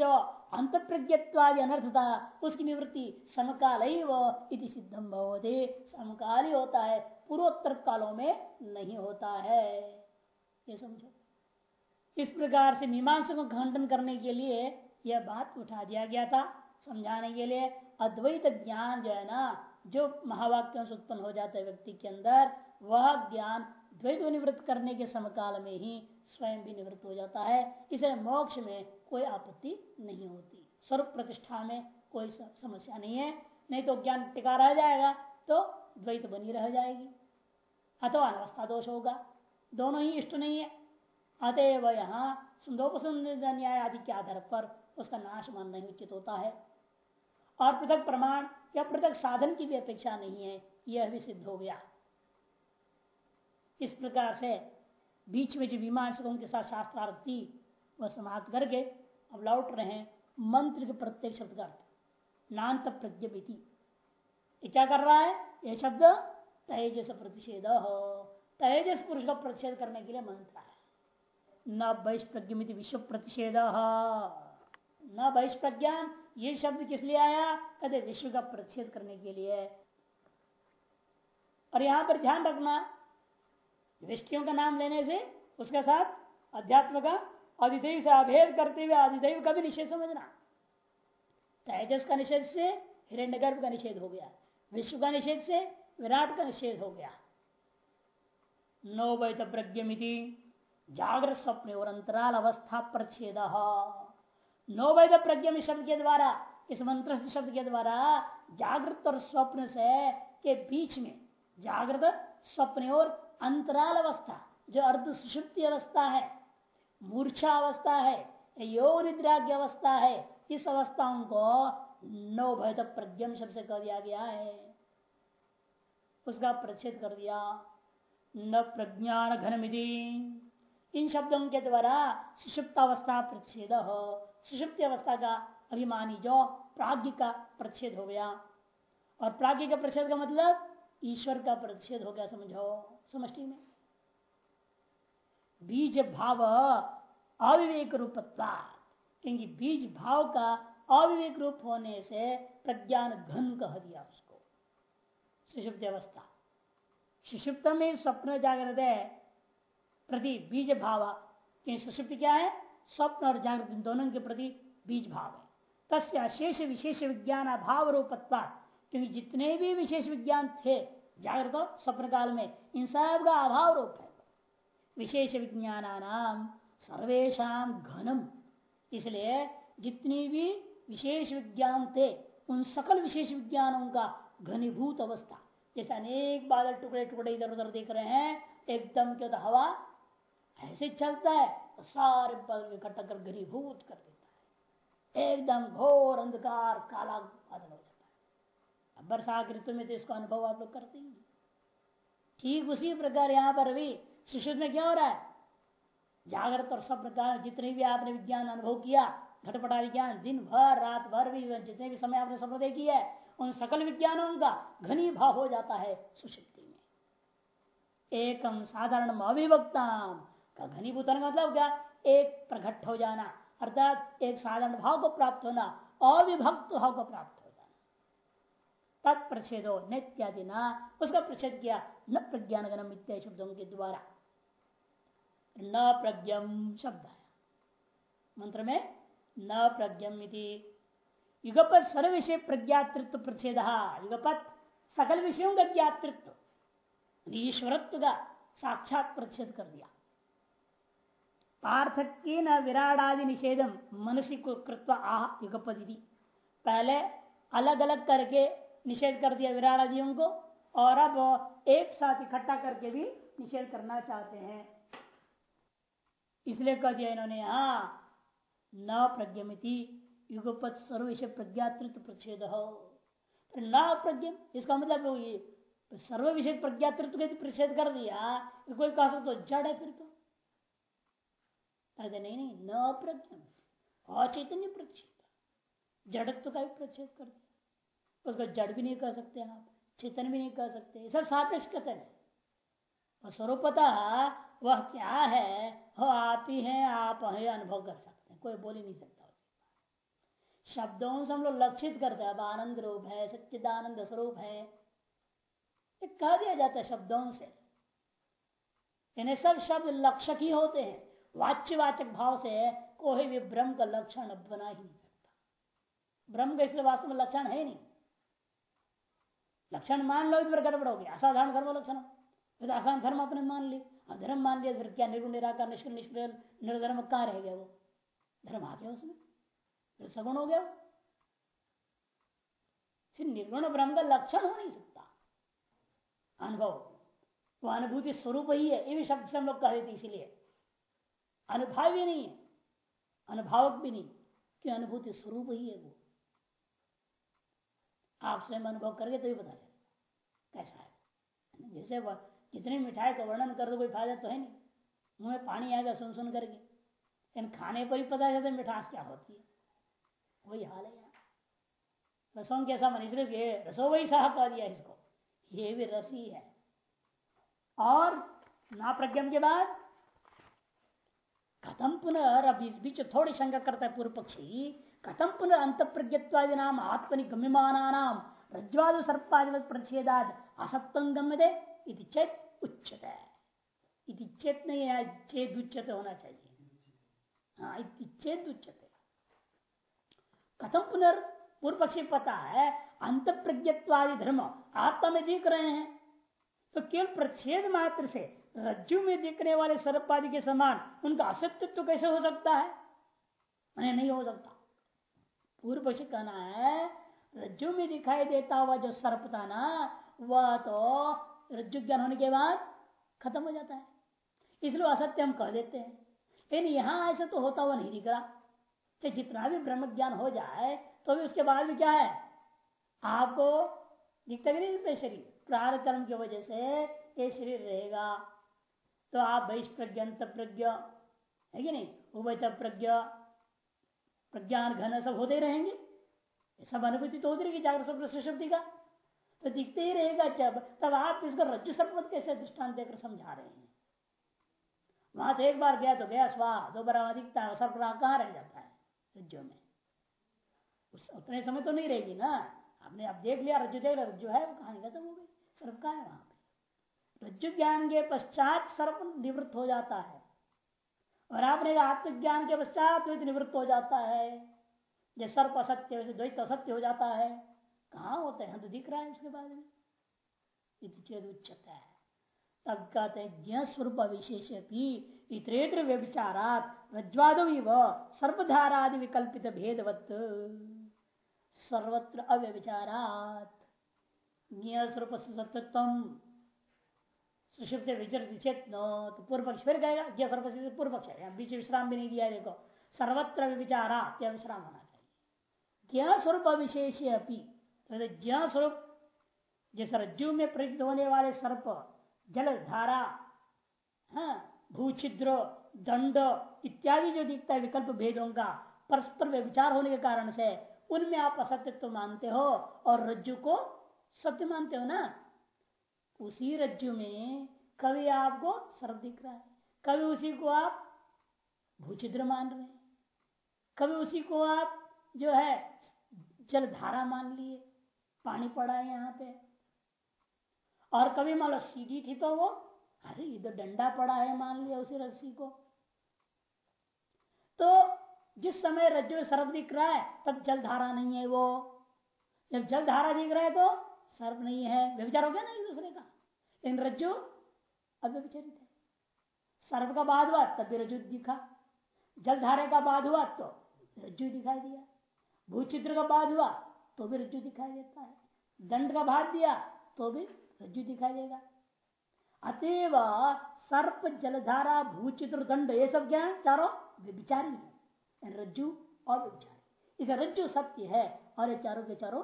अंत प्रज्ञत्वादि अनर्थता, उसकी निवृत्ति समकाल ही सिद्धम भवते। समकाल ही होता है, पूर्वोत्तर कालों में नहीं होता है। ये समझो। इस प्रकार से मीमांसा को खंडन करने के लिए यह बात उठा दिया गया था, समझाने के लिए। अद्वैत ज्ञान जो है ना, जो महावाक्यों से उत्पन्न हो जाता है व्यक्ति के अंदर, वह ज्ञान द्वैत निवृत्त करने के समकाल में ही स्वयं भी निवृत्त हो जाता है। इसे मोक्ष में कोई आपत्ति नहीं होती। स्वरूप प्रतिष्ठा में कोई समस्या नहीं है। नहीं तो ज्ञान टिका रह जाएगा तो द्वैत बनी रह जाएगी। अथवा अनवस्था दोष होगा। दोनों ही इष्ट नहीं है। अतएव यहाँ सुंदोपसुंद न्याय आदि के आधार पर उसका नाश मानना ही उचित होता है। और पृथक प्रमाण या पृथक साधन की भी अपेक्षा नहीं है। यह भी सिद्ध हो गया। इस प्रकार से बीच में जो मीमांसकों के साथ शास्त्रार्थ शास्त्रार्थी वह समाप्त करके अब लौट रहे हैं मंत्र के प्रत्येक शब्द का अर्थ। नान्त प्रज्ञ क्या कर रहा है? यह शब्द तेजस प्रतिषेध। तेजस पुरुष का प्रतिषेध करने के लिए मंत्र है। न बहिष्प्रज्ञ विश्व प्रतिषेध न बहिष्प्रज्ञान ये शब्द किस लिए आया? कहते विश्व का प्रतिषेध करने के लिए। और यहाँ पर ध्यान रखना दृष्टियों का नाम लेने से उसके साथ अध्यात्म का अधिदेव से अभेद करते हुए अधिदेव का भी निषेध समझना। तेजस का निषेध से, हिरण्यगर्भ का निषेध हो गया। विश्व का निषेध से, विराट का निषेध हो गया। नो वैत प्रज्ञमिति जागृत स्वप्न और अंतराल अवस्था प्रच्छेद। नो वैध प्रज्ञ शब्द के द्वारा, इस मंत्र शब्द के द्वारा जागृत और स्वप्न से, के बीच में जागृत, स्वप्न और अंतराल अवस्था जो अर्ध सुषुप्ति अवस्था है मूर्छा अवस्था है योग निद्राग्य अवस्था है, इस अवस्थाओं को नौ भयत प्रज्ञम शब्द से कर दिया गया है। उसका प्रच्छेद कर दिया। न प्रज्ञान घन इन शब्दों के द्वारा सुषुप्तावस्था प्रच्छेद हो। सुषुप्ति अवस्था का अभिमानी जो प्राग्ञ का प्रच्छेद हो गया। और प्राग्ञ का प्रच्छेद का मतलब ईश्वर का प्रच्छेद हो गया, समझो। समष्टि में। बीज भाव अविवेक रूपत्वा क्योंकि बीज भाव का अविवेक रूप होने से प्रज्ञान घन कह दिया उसको। सुषुप्त अवस्था। सुषुप्त में स्वप्न जागृत है। प्रति बीज भाव। क्योंकि सुषुप्त क्या है? स्वप्न और जागृत दोनों के प्रति बीज भाव है। तस्य अशेष विशेष विज्ञान अभाव रूपत्वा क्योंकि जितने भी विशेष विज्ञान थे जागृत स्वप्न काल में। इन सब का अभाव रूप है। विशेष विज्ञान नाम सर्वेशा घनम। इसलिए जितनी भी विशेष विज्ञान थे, उन सकल विशेष विज्ञानों का घनीभूत अवस्था। जैसे अनेक बादल टुकड़े टुकड़े इधर उधर देख रहे हैं, एकदम के हवा ऐसे चलता है तो सारे बादल इकट्ठा कर घनीभूत कर देता है। एकदम घोर अंधकार, काला बादल हो जाता है ऋतु में तो इसको अनुभव आप लोग करते ही ठीक उसी प्रकार यहाँ पर भी शिशु में क्या हो रहा है? जागृत और सब प्रकार, जितने भी आपने विज्ञान अनुभव किया, घटपटा विज्ञान दिन भर रात भर भी, जितने भी समय आपने संप्रदय किया है, उन सकल विज्ञानों का घनी भाव हो जाता है सुषुप्ति में। एकम साधारण अविभक्ता का घनीभूत मतलब क्या? एक प्रकट हो जाना। अर्थात एक साधारण भाव को प्राप्त होना, अविभक्त भाव को प्राप्त तत्प्रछेदो नित्यादि न उसका प्रच्छेद किया, न प्रज्ञान गणम इत्यादि शब्दों के द्वारा। न प्रज्ञम शब्द आया मंत्र में, न प्रज्ञम युगपत सर्व विषय प्रज्ञातृत्व प्रच्छेद। युगपत सकल विषयों का ज्ञातृत्व। ईश्वरत्व का साक्षात प्रच्छेद कर दिया। पार्थक्य न विराट निषेधम मनसी को कृत्व आह युगपति पहले अलग अलग करके निषेध कर दिया विराट आदियों को, और अब एक साथ इकट्ठा करके भी निषेध करना चाहते हैं। इसलिए कह दिया इन्होंने यहाँ न प्रज्ञमिति युगपत सर्व विषय प्रज्ञातृत्व प्रच्छेद न प्रज्ञ इसका मतलब सर्व विषय प्रज्ञातृत्व के प्रच्छेद कर दिया तो कोई कह सकते तो जड़ है फिर तो। नहीं नहीं, न प्रज्ञ अचैतन्य प्रच्छेद। जड़त्व का भी प्रच्छेद कर दिया। उसको जड़ भी नहीं कह सकते आप, चेतन भी नहीं कह सकते। सब सापेक्ष कथन है। और स्वरूपता वह क्या है, वह आप ही हैं, आप है अनुभव कर सकते हैं। कोई बोल ही नहीं सकता शब्दों से हम लोग लक्षित करते हैं। अब आनंद रूप है, सच्चिदानंद स्वरूप है। कह दिया जाता है शब्दों से। इन्हें सब शब्द लक्षक ही होते हैं। वाच्यवाचक भाव से कोई भी ब्रह्म का लक्षण बना ही नहीं सकता। ब्रह्म का इसलिए वास्तव में लक्षण है नहीं। लक्षण मान लो, इधर गड़बड़ हो गया। असाधारण धर्म लक्षण। तो आसान धर्म अपने मान ली धर्म मान लिया, फिर क्या निर्गुण, निराकार, निष्क्रिय निष्क्रिय, निर्धर्म कहाँ रह गया वो? धर्म आ गया उसमें। फिर सगुण हो गया फिर निर्गुण ब्रह्म का लक्षण हो नहीं सकता। अनुभव। वो अनुभूति स्वरूप ही है। ये भी शब्द से हम लोग कह देते इसीलिए। अनुभाव भी नहीं है। अनुभावक भी नहीं। क्यों? अनुभूति स्वरूप ही है वो। आप स्वयं अनुभव करके तो ही पता चलेगा। कैसा है? जैसे जितनी मिठाई का वर्णन कर दो, कोई फ़ायदा तो है नहीं। मुँह में पानी आएगा, सुन सुन करके। लेकिन खाने पर ही पता चलता मिठास क्या होती है। वही हाल है यार रसों कैसा मन इसलिए रसो वही साह पा दिया इसको। ये भी रस ही है। और ना प्रज्ञम के बाद कथम पुनः अब इस बीच थोड़ी शंका करता है पूर्व पक्षी। कथम पुनः अंत प्रज्ञत्वादि नाम आत्मनि गम्यमाना नाम रज्वाद सर्पादिवत प्रच्छेदाद असत्तम गम्य इति चेत उच्चत इति चेत नहीं है चेत उच्चत होना चाहिए हाँ चेत उच्चत कथम पुनर् पूर्व पक्षी पता है अंत प्रज्ञत्वादि धर्म आत्मा में दिख रहे हैं। तो केवल प्रच्छेद मात्र से रज्जु में दिखने वाले सर्पादि के समान उनका असत्यत्व तो कैसे हो सकता है? नहीं हो सकता। पूर्व पक्षी कहना है, रज्जु में दिखाई देता हुआ जो सर्प था ना, वह तो रज्जु ज्ञान होने के बाद खत्म हो जाता है। इसलिए असत्य हम कह देते हैं। लेकिन यहाँ ऐसा तो होता हुआ नहीं दिख रहा। चाहे जितना भी ब्रह्म ज्ञान हो जाए तो भी उसके बाद भी क्या है? आपको दिखता भी नहीं दिखता शरीर। प्रार कर्म की वजह से ये शरीर रहेगा। तो आप प्रज्ञा अंत प्रज्ञ, है कि नहीं? उभय प्रज्ञ, प्रज्ञान घन सब होते रहेंगे। सब अनुभूति तो होती रहेगी जागृत शब्द का। तो दिखते ही रहेगा जब, तब आप इसको रज्जु सर्पत कैसे दृष्टान देकर समझा रहे हैं? वहाँ तो एक बार गया तो गया स्वाह, दो बार दिखता है सर्प कहाँ रह जाता है? रज्जु में। उस, उतने समय तो नहीं रहेगी ना। आपने अब देख लिया, रज्जु देख लिया, रज्जु है, वो कहानी खत्म हो गई। सर्प कहा है वहाँ? रज्जु ज्ञान के पश्चात सर्प निवृत्त हो जाता है। और आपने आत्मज्ञान के पश्चात द्वित निवृत्त हो जाता है। जैसे सर्प असत्य, वैसे द्वैत असत्य हो जाता है। कहा होते हैं? तो दिख रहा है उसके बारे में। चेद उच्चता है तब कहते ज्ञ स्वरूप विशेष इतरेत्र व्यभिचारात रज्वादो सर्वधारादि विकल्पित भेदवत। सर्वत्र अव्यभिचारात। ज्ञ स्वरूप सत्यत्म सुषुप्त विचरित चेत तो पूर्व पक्ष फिर कहेगा ज्ञ स्वरूप पूर्व पक्ष है। बीच विश्राम भी नहीं दिया देखो। सर्वत्र विचारा विश्राम होना चाहिए। ज्ञ स्वरूप विशेष अपनी तो ज्ञ स्वरूप जैसे रज्जु में प्रयुक्त होने वाले सर्प जल धारा हाँ, भूछिद्र दंड इत्यादि जो दिखता है विकल्प भेदों का परस्पर विचार होने के कारण से उनमें आप असत्यत्व मानते हो और रज्जु को सत्य मानते हो ना? उसी रज्जु में कभी आपको सर्प दिख रहा है। कभी उसी को आप भूचिद्र मान रहे हैं। कभी उसी को आप जो है जल धारा मान लिए। पानी पड़ा है यहाँ पे। और कभी मान लो सीधी थी तो वो, अरे इधर डंडा पड़ा है मान लिया उसी रस्सी को। तो जिस समय रज्जु में सर्प दिख रहा है, तब जल धारा नहीं है वो। जब जल धारा दिख रहा है तो सर्प नहीं है। व्यविचार हो गया ना एक दूसरे का? लेकिन रज्जु अव्यविचरित है सर्प का बाद हुआ तब भी रज्जु दिखा जल धारे का बाद हुआ तो रज्जु दिखाई दिया भूचित्र का बाद हुआ तो भी रज्जु दिखाई देता है दंड का भाग दिया तो भी रज्जु दिखाई देगा अतएव सर्प जलधारा भूचित्र दंड ये सब क्या है चारों विचारी है रज्जु और विचारी इसे रज्जु सत्य है और ये चारों के चारों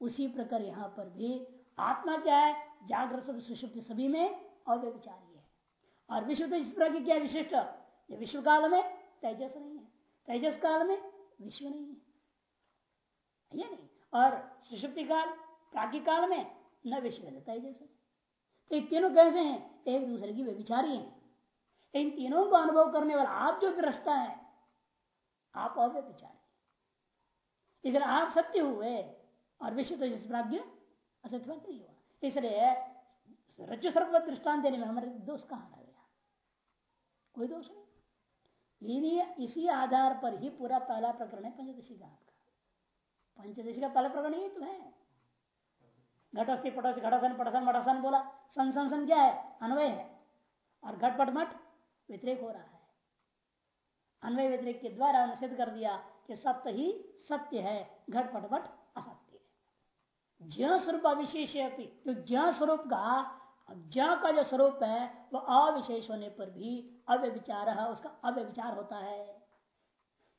उसी प्रकार यहाँ पर भी आत्मा क्या है जागृत सुषुप्ति सभी में अव्यविचारी है। और विश्व तो इस प्रकार की क्या विशिष्ट? विश्व काल में तेजस नहीं है। तेजस काल में विश्व नहीं है। ये नहीं। और सुषुप्ति काल प्रागी काल में न विश्व है तेजस है। तो ये तीनों कैसे हैं? एक दूसरे की व्यविचारी हैं। इन तीनों को अनुभव करने वाला आप जो दृष्टा है, आप अव्यविचारी इसलिए आप सत्य हुए और विश्व तो जिस प्राज्ञ असत्यवत नहीं हुआ। इसलिए रज्जु सर्व दृष्टान देने में हमारे दोष कहाँ रह गया? कोई दोष नहीं। इसी आधार पर ही पूरा पहला प्रकरण है पंचदशी का आपका। पंचदशी का पहला प्रकरण ही तो है। घटस्थी पटस्थी घटासन, पटासन, मटासन बोला। सन सन सन क्या है? अन्वय है। और घटपट मठ व्यतिरेक हो रहा है। अन्वय व्यतिरेक के द्वारा सिद्ध कर दिया कि सत्य ही सत्य है, घटपट मठ असत्य है ज्ञ स्वरूप अविशेष तो ज्ञ स्वरूप का ज्ञ का जो स्वरूप है वह अविशेष होने पर भी अव्यविचार उसका अव्यविचार होता है।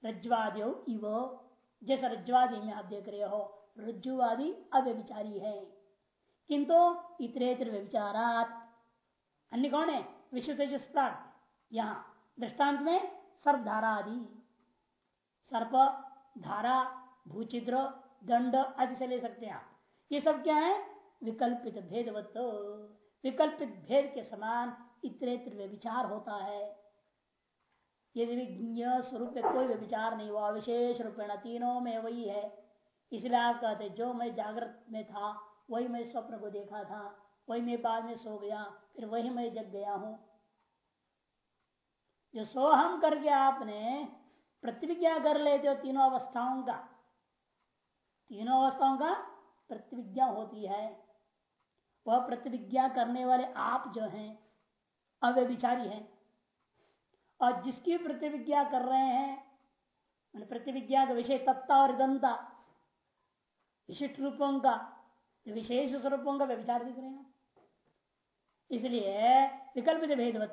रज्वादि इव, जैसा रज्वादी में आप देख रहे हो, रज्जुवादी अव्यविचारी है। किंतु इतरेतर व्यविचारात अन्य कौन है? विश्व तेजस प्राग यहाँ, दृष्टांत में सर्प धारा आदि सर्प धारा भूचिद्र, दंड आदि से ले सकते हैं आप। ये सब क्या है? विकल्पित भेदवत। विकल्पित भेद के समान इतरेत्र विचार होता है। यदि स्वरूप में कोई विचार नहीं हुआ, विशेष रूपेण तीनों में वही है। इसलिए आप कहते, जो मैं जागृत में था, वही मैं स्वप्न को देखा था, वही मैं बाद में सो गया, फिर वही मैं जग गया हूँ। जो सोहम करके आपने प्रतिविज्ञा कर लेते हो तीनों अवस्थाओं का, तीनों अवस्थाओं का प्रतिविज्ञा होती है। वह प्रतिविज्ञा करने वाले आप जो हैं, अव्यभिचारी हैं। और जिसकी प्रतिविज्ञा कर रहे हैं प्रतिविज्ञा का विषय तत्ता और दंता विशिष्ट रूपों का, विशेष स्वरूपों का व्यविचार दिख रहे हैं। इसलिए विकल्पित भेदवत,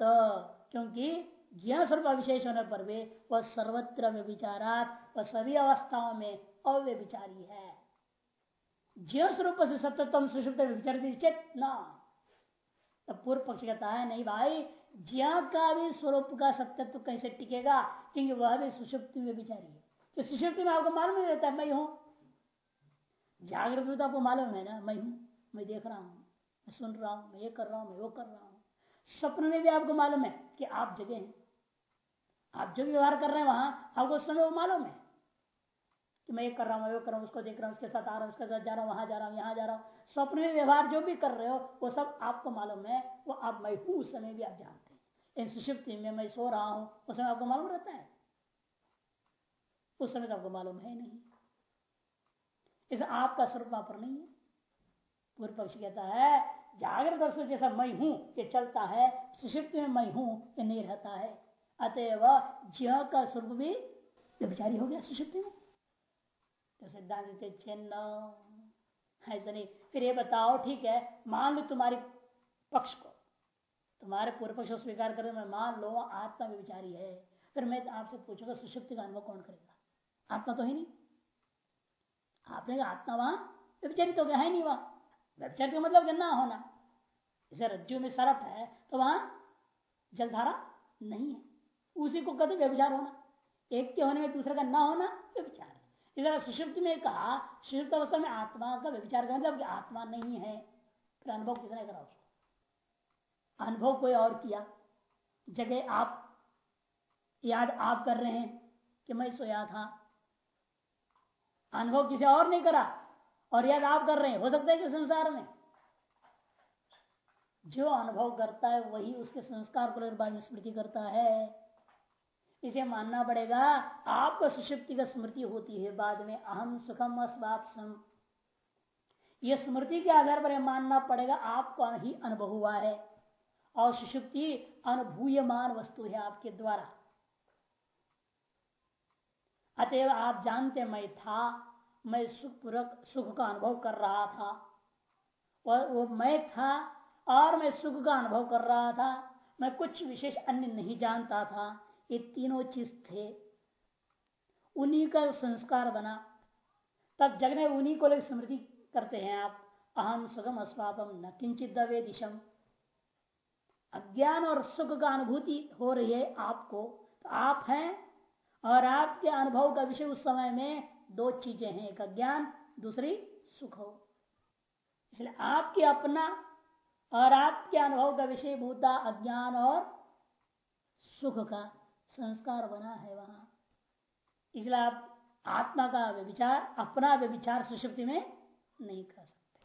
क्योंकि ज्ञ स्वरूप अविशेष होने पर भी वह सर्वत्र व्यविचारात वह सभी अवस्थाओं में अव्यविचारी है। ज्ञ स्वरूप से सत्यत्म सुषुप्त व्यविचारित चेत न। पूर्व पक्ष कहता है, नहीं भाई ज्ञ का भी स्वरूप का सत्यत्व कैसे टिकेगा? क्योंकि वह भी सुषुप्ति व्यविचारी है। तो सुषुप्ति में आपको मालूम नहीं रहता मैं हूँ। जागृत में तो आपको मालूम है ना, मैं हूँ, मैं देख रहा हूँ, मैं सुन रहा हूँ, मैं ये कर रहा हूँ, मैं वो कर रहा हूँ। स्वप्न में भी आपको मालूम है कि आप जगह हैं। आप जो व्यवहार कर रहे हैं वहाँ, आपको उस समय वो मालूम है। कि मैं ये कर रहा हूँ, मैं वो कर रहा हूँ, उसको देख रहा हूँ, उसके साथ आ रहा हूँ, उसके साथ जा रहा हूँ, वहाँ जा रहा हूँ, यहाँ जा रहा हूँ। स्वप्न में व्यवहार जो भी कर रहे हो, वो सब आपको मालूम है, वो आप मैं हूँ समय भी आप जानते हैं। सुषुप्ति में मैं सो रहा हूँ, उस समय आपको मालूम रहता है? उस समय तो आपको मालूम है नहीं। इसे आपका स्वरूप वहाँ पर नहीं है। पूर्व पक्ष कहता है जागृत अवस्था जैसा मैं हूँ, ये चलता है, सुषिप्त में मैं हूँ, ये नहीं रहता है। अतएव ज्ञ का स्वरूप भी व्यभिचारी हो गया सुषिप्त में। तो सिद्धांत चिन्ह। ऐसा नहीं। फिर ये बताओ, ठीक है, मान लो तुम्हारी पक्ष को। तुम्हारे पूर्व पक्ष को स्वीकार कर, मैं मान लो आत्मा विचारी है। फिर मैं आपसे पूछूँगा, सुषुप्ति का अनुभव कौन करेगा? आत्मा तो है नहीं। आपने कहा, आत्मा वहाँ व्यभिचारित हो गया, है नहीं वहाँ। व्यभिचार का मतलब ना होना। जैसे रज्जु में सरप है तो वहाँ जलधारा नहीं है। उसी को कहते व्यभिचार होना। एक के होने में दूसरे का ना होना, व्यभिचार। इधर सुषुप्त में कहा सुषुप्त अवस्था में आत्मा का विचार कर मतलब आत्मा नहीं है, फिर अनुभव किसने करा उसको? अनुभव कोई और किया? जगह आप, याद आप कर रहे हैं कि मैं सोया था। अनुभव किसी और नहीं करा और याद आप कर रहे हैं। हो सकता है कि संसार में। जो अनुभव करता है, वही उसके संस्कार को स्मृति करता है। इसे मानना पड़ेगा, आपको सुषुप्ति का स्मृति होती है बाद में, अहम सुखम अस्वापसम यह स्मृति के आधार पर मानना पड़ेगा, आपको ही अनुभव हुआ है। और सुषुप्ति अनुभूयमान वस्तु है आपके द्वारा। अतएव आप जानते मैं था, मैं सुखपूर्वक सुख का अनुभव कर रहा था। और वो मैं था और मैं सुख का अनुभव कर रहा था। मैं कुछ विशेष अन्य नहीं जानता था। ये तीनों चीज़ थे। उन्हीं का संस्कार बना। तब जगने उन्हीं को लेकर स्मृति करते हैं आप। अहम सुखम अस्वापम न किंचित दवे दिशम अज्ञान और सुख का अनुभूति हो रही है आपको। तो आप हैं और आपके अनुभव का विषय उस समय में दो चीज़ें हैं। एक अज्ञान, दूसरी सुख। हो इसलिए आपके अपना और आपके अनुभव का विषय भूता अज्ञान और सुख का। संस्कार बना है वहाँ। इसलिए आप आत्मा का व्यविचार अपना व्यविचार सुषुप्ति में नहीं कर सकते।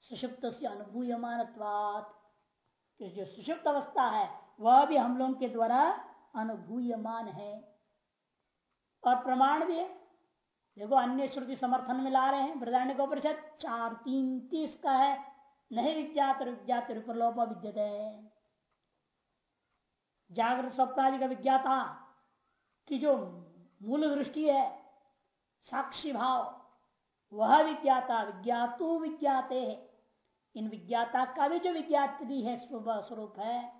सुषुप्त से अनुभूयमान जो सुषुप्त अवस्था है, वह भी हम लोगों के द्वारा अनुभूयमान है। और प्रमाण भी है। देखो, अन्य श्रुति समर्थन में ला रहे हैं। वृदारण्य को परिषद चार तीन तीस का है। नहीं विज्ञात विज्ञात रूपलोप विद्यते जागृत स्वप्नादि का विज्ञाता, की जो मूल दृष्टि है, साक्षी भाव, वह विज्ञाता, विज्ञातु विज्ञाते है। इन विज्ञाता का भी जो विज्ञाति है स्वरूप है,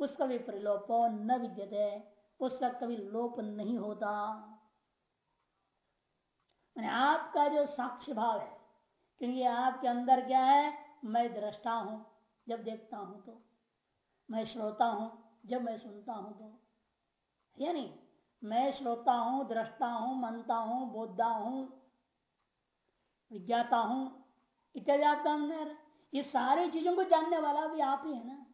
उसका भी परिलोप न विद्यते, उसका कभी लोप नहीं होता। मैंने आपका जो साक्ष्य भाव है, क्योंकि आपके अंदर क्या है, मैं दृष्टा हूँ, जब देखता हूँ तो मैं श्रोता हूँ जब मैं सुनता हूँ तो या नहीं? मैं श्रोता हूँ, दृष्टा हूँ, मनता हूँ बोधा हूँ, विज्ञाता हूँ, इत्यादि आपका अंदर ये सारी चीज़ों को जानने वाला भी आप ही है ना।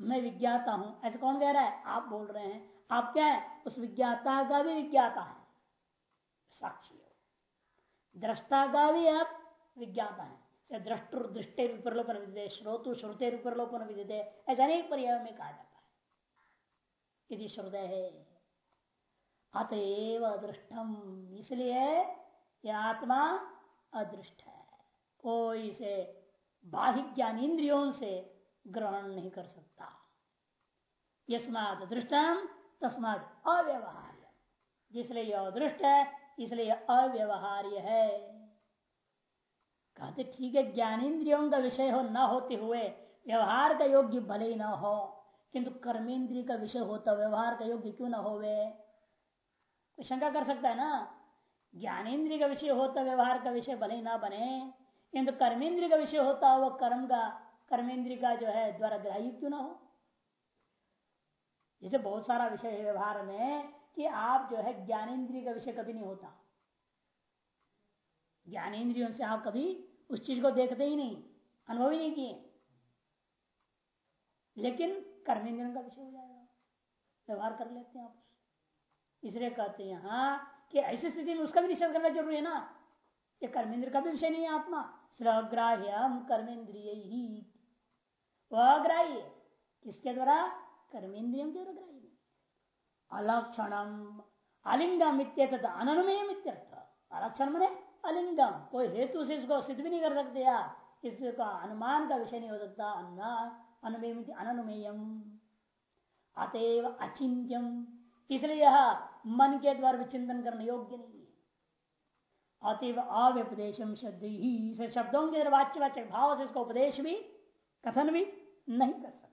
मैं विज्ञाता हूँ। ऐसे कौन कह रहा है? आप बोल रहे हैं। आप क्या है? उस विज्ञाता का भी विज्ञाता है। साक्षी दृष्टा का भी आप विज्ञाता है। दृष्टु दृष्टि विप्रलोपन विद्य श्रोतु श्रुते विप्रलोपन विद्य ऐसा अनेक पर्याय में कहा जाता यदि श्रुदय है। अतएव अदृष्टम। इसलिए यह आत्मा अदृष्ट है। कोई इसे बाह्य ज्ञान इंद्रियों से ग्रहण नहीं कर सकता। यस्मात दृष्टम तस्मात अव्यवहार्य जिसलिए यह अदृष्ट है, इसलिए अव्यवहार्य है। कहते, ठीक है, ज्ञानेन्द्रियों का विषय हो, न होते हुए व्यवहार का योग्य भले ही न हो। किंतु कर्मेंद्रिय का विषय होता, व्यवहार का योग्य क्यों ना होवे? शंका कर सकता है ना? ज्ञानेन्द्रिय का विषय होता, व्यवहार का विषय भले ना बने, किंतु कर्मेंद्रिय का विषय होता वह कर्म का, कर्मेंद्रिय का जो है द्वारा ग्राह्य क्यों ना हो? जैसे बहुत सारा विषय है व्यवहार में कि आप जो है ज्ञानेन्द्रिय का विषय कभी नहीं होता। ज्ञानेन्द्रियों से आप कभी उस चीज़ को देखते ही नहीं, अनुभव ही नहीं किए। लेकिन कर्मेंद्र का विषय हो जाएगा। व्यवहार कर लेते हैं आप इसलिए कहते हैं यहाँ कि ऐसी स्थिति में उसका भी निषेध करना ज़रूरी है ना? ये कर्मेंद्र का भी विषय नहीं है आत्मा। स्वग्राह्य कर्मेंद्रिय। ही वह अग्राह्य। किसके द्वारा? कर्मेंद्रिय के द्वारा अलक्षणम। अलिंगम अनुमेय अलक्षण मने अलिंगम कोई हेतु से इसको सिद्ध भी नहीं कर सकते यार। इसका अनुमान का विषय नहीं हो सकता। अनुमेयम अतएव अचिंत्यम इसलिए यह मन के द्वारा विचिंतन करने योग्य नहीं है। अतएव अव्यपदेशम शब्द ही शब्दों के वाच्य वाचक भाव से इसका उपदेश भी, कथन भी नहीं कर सकता।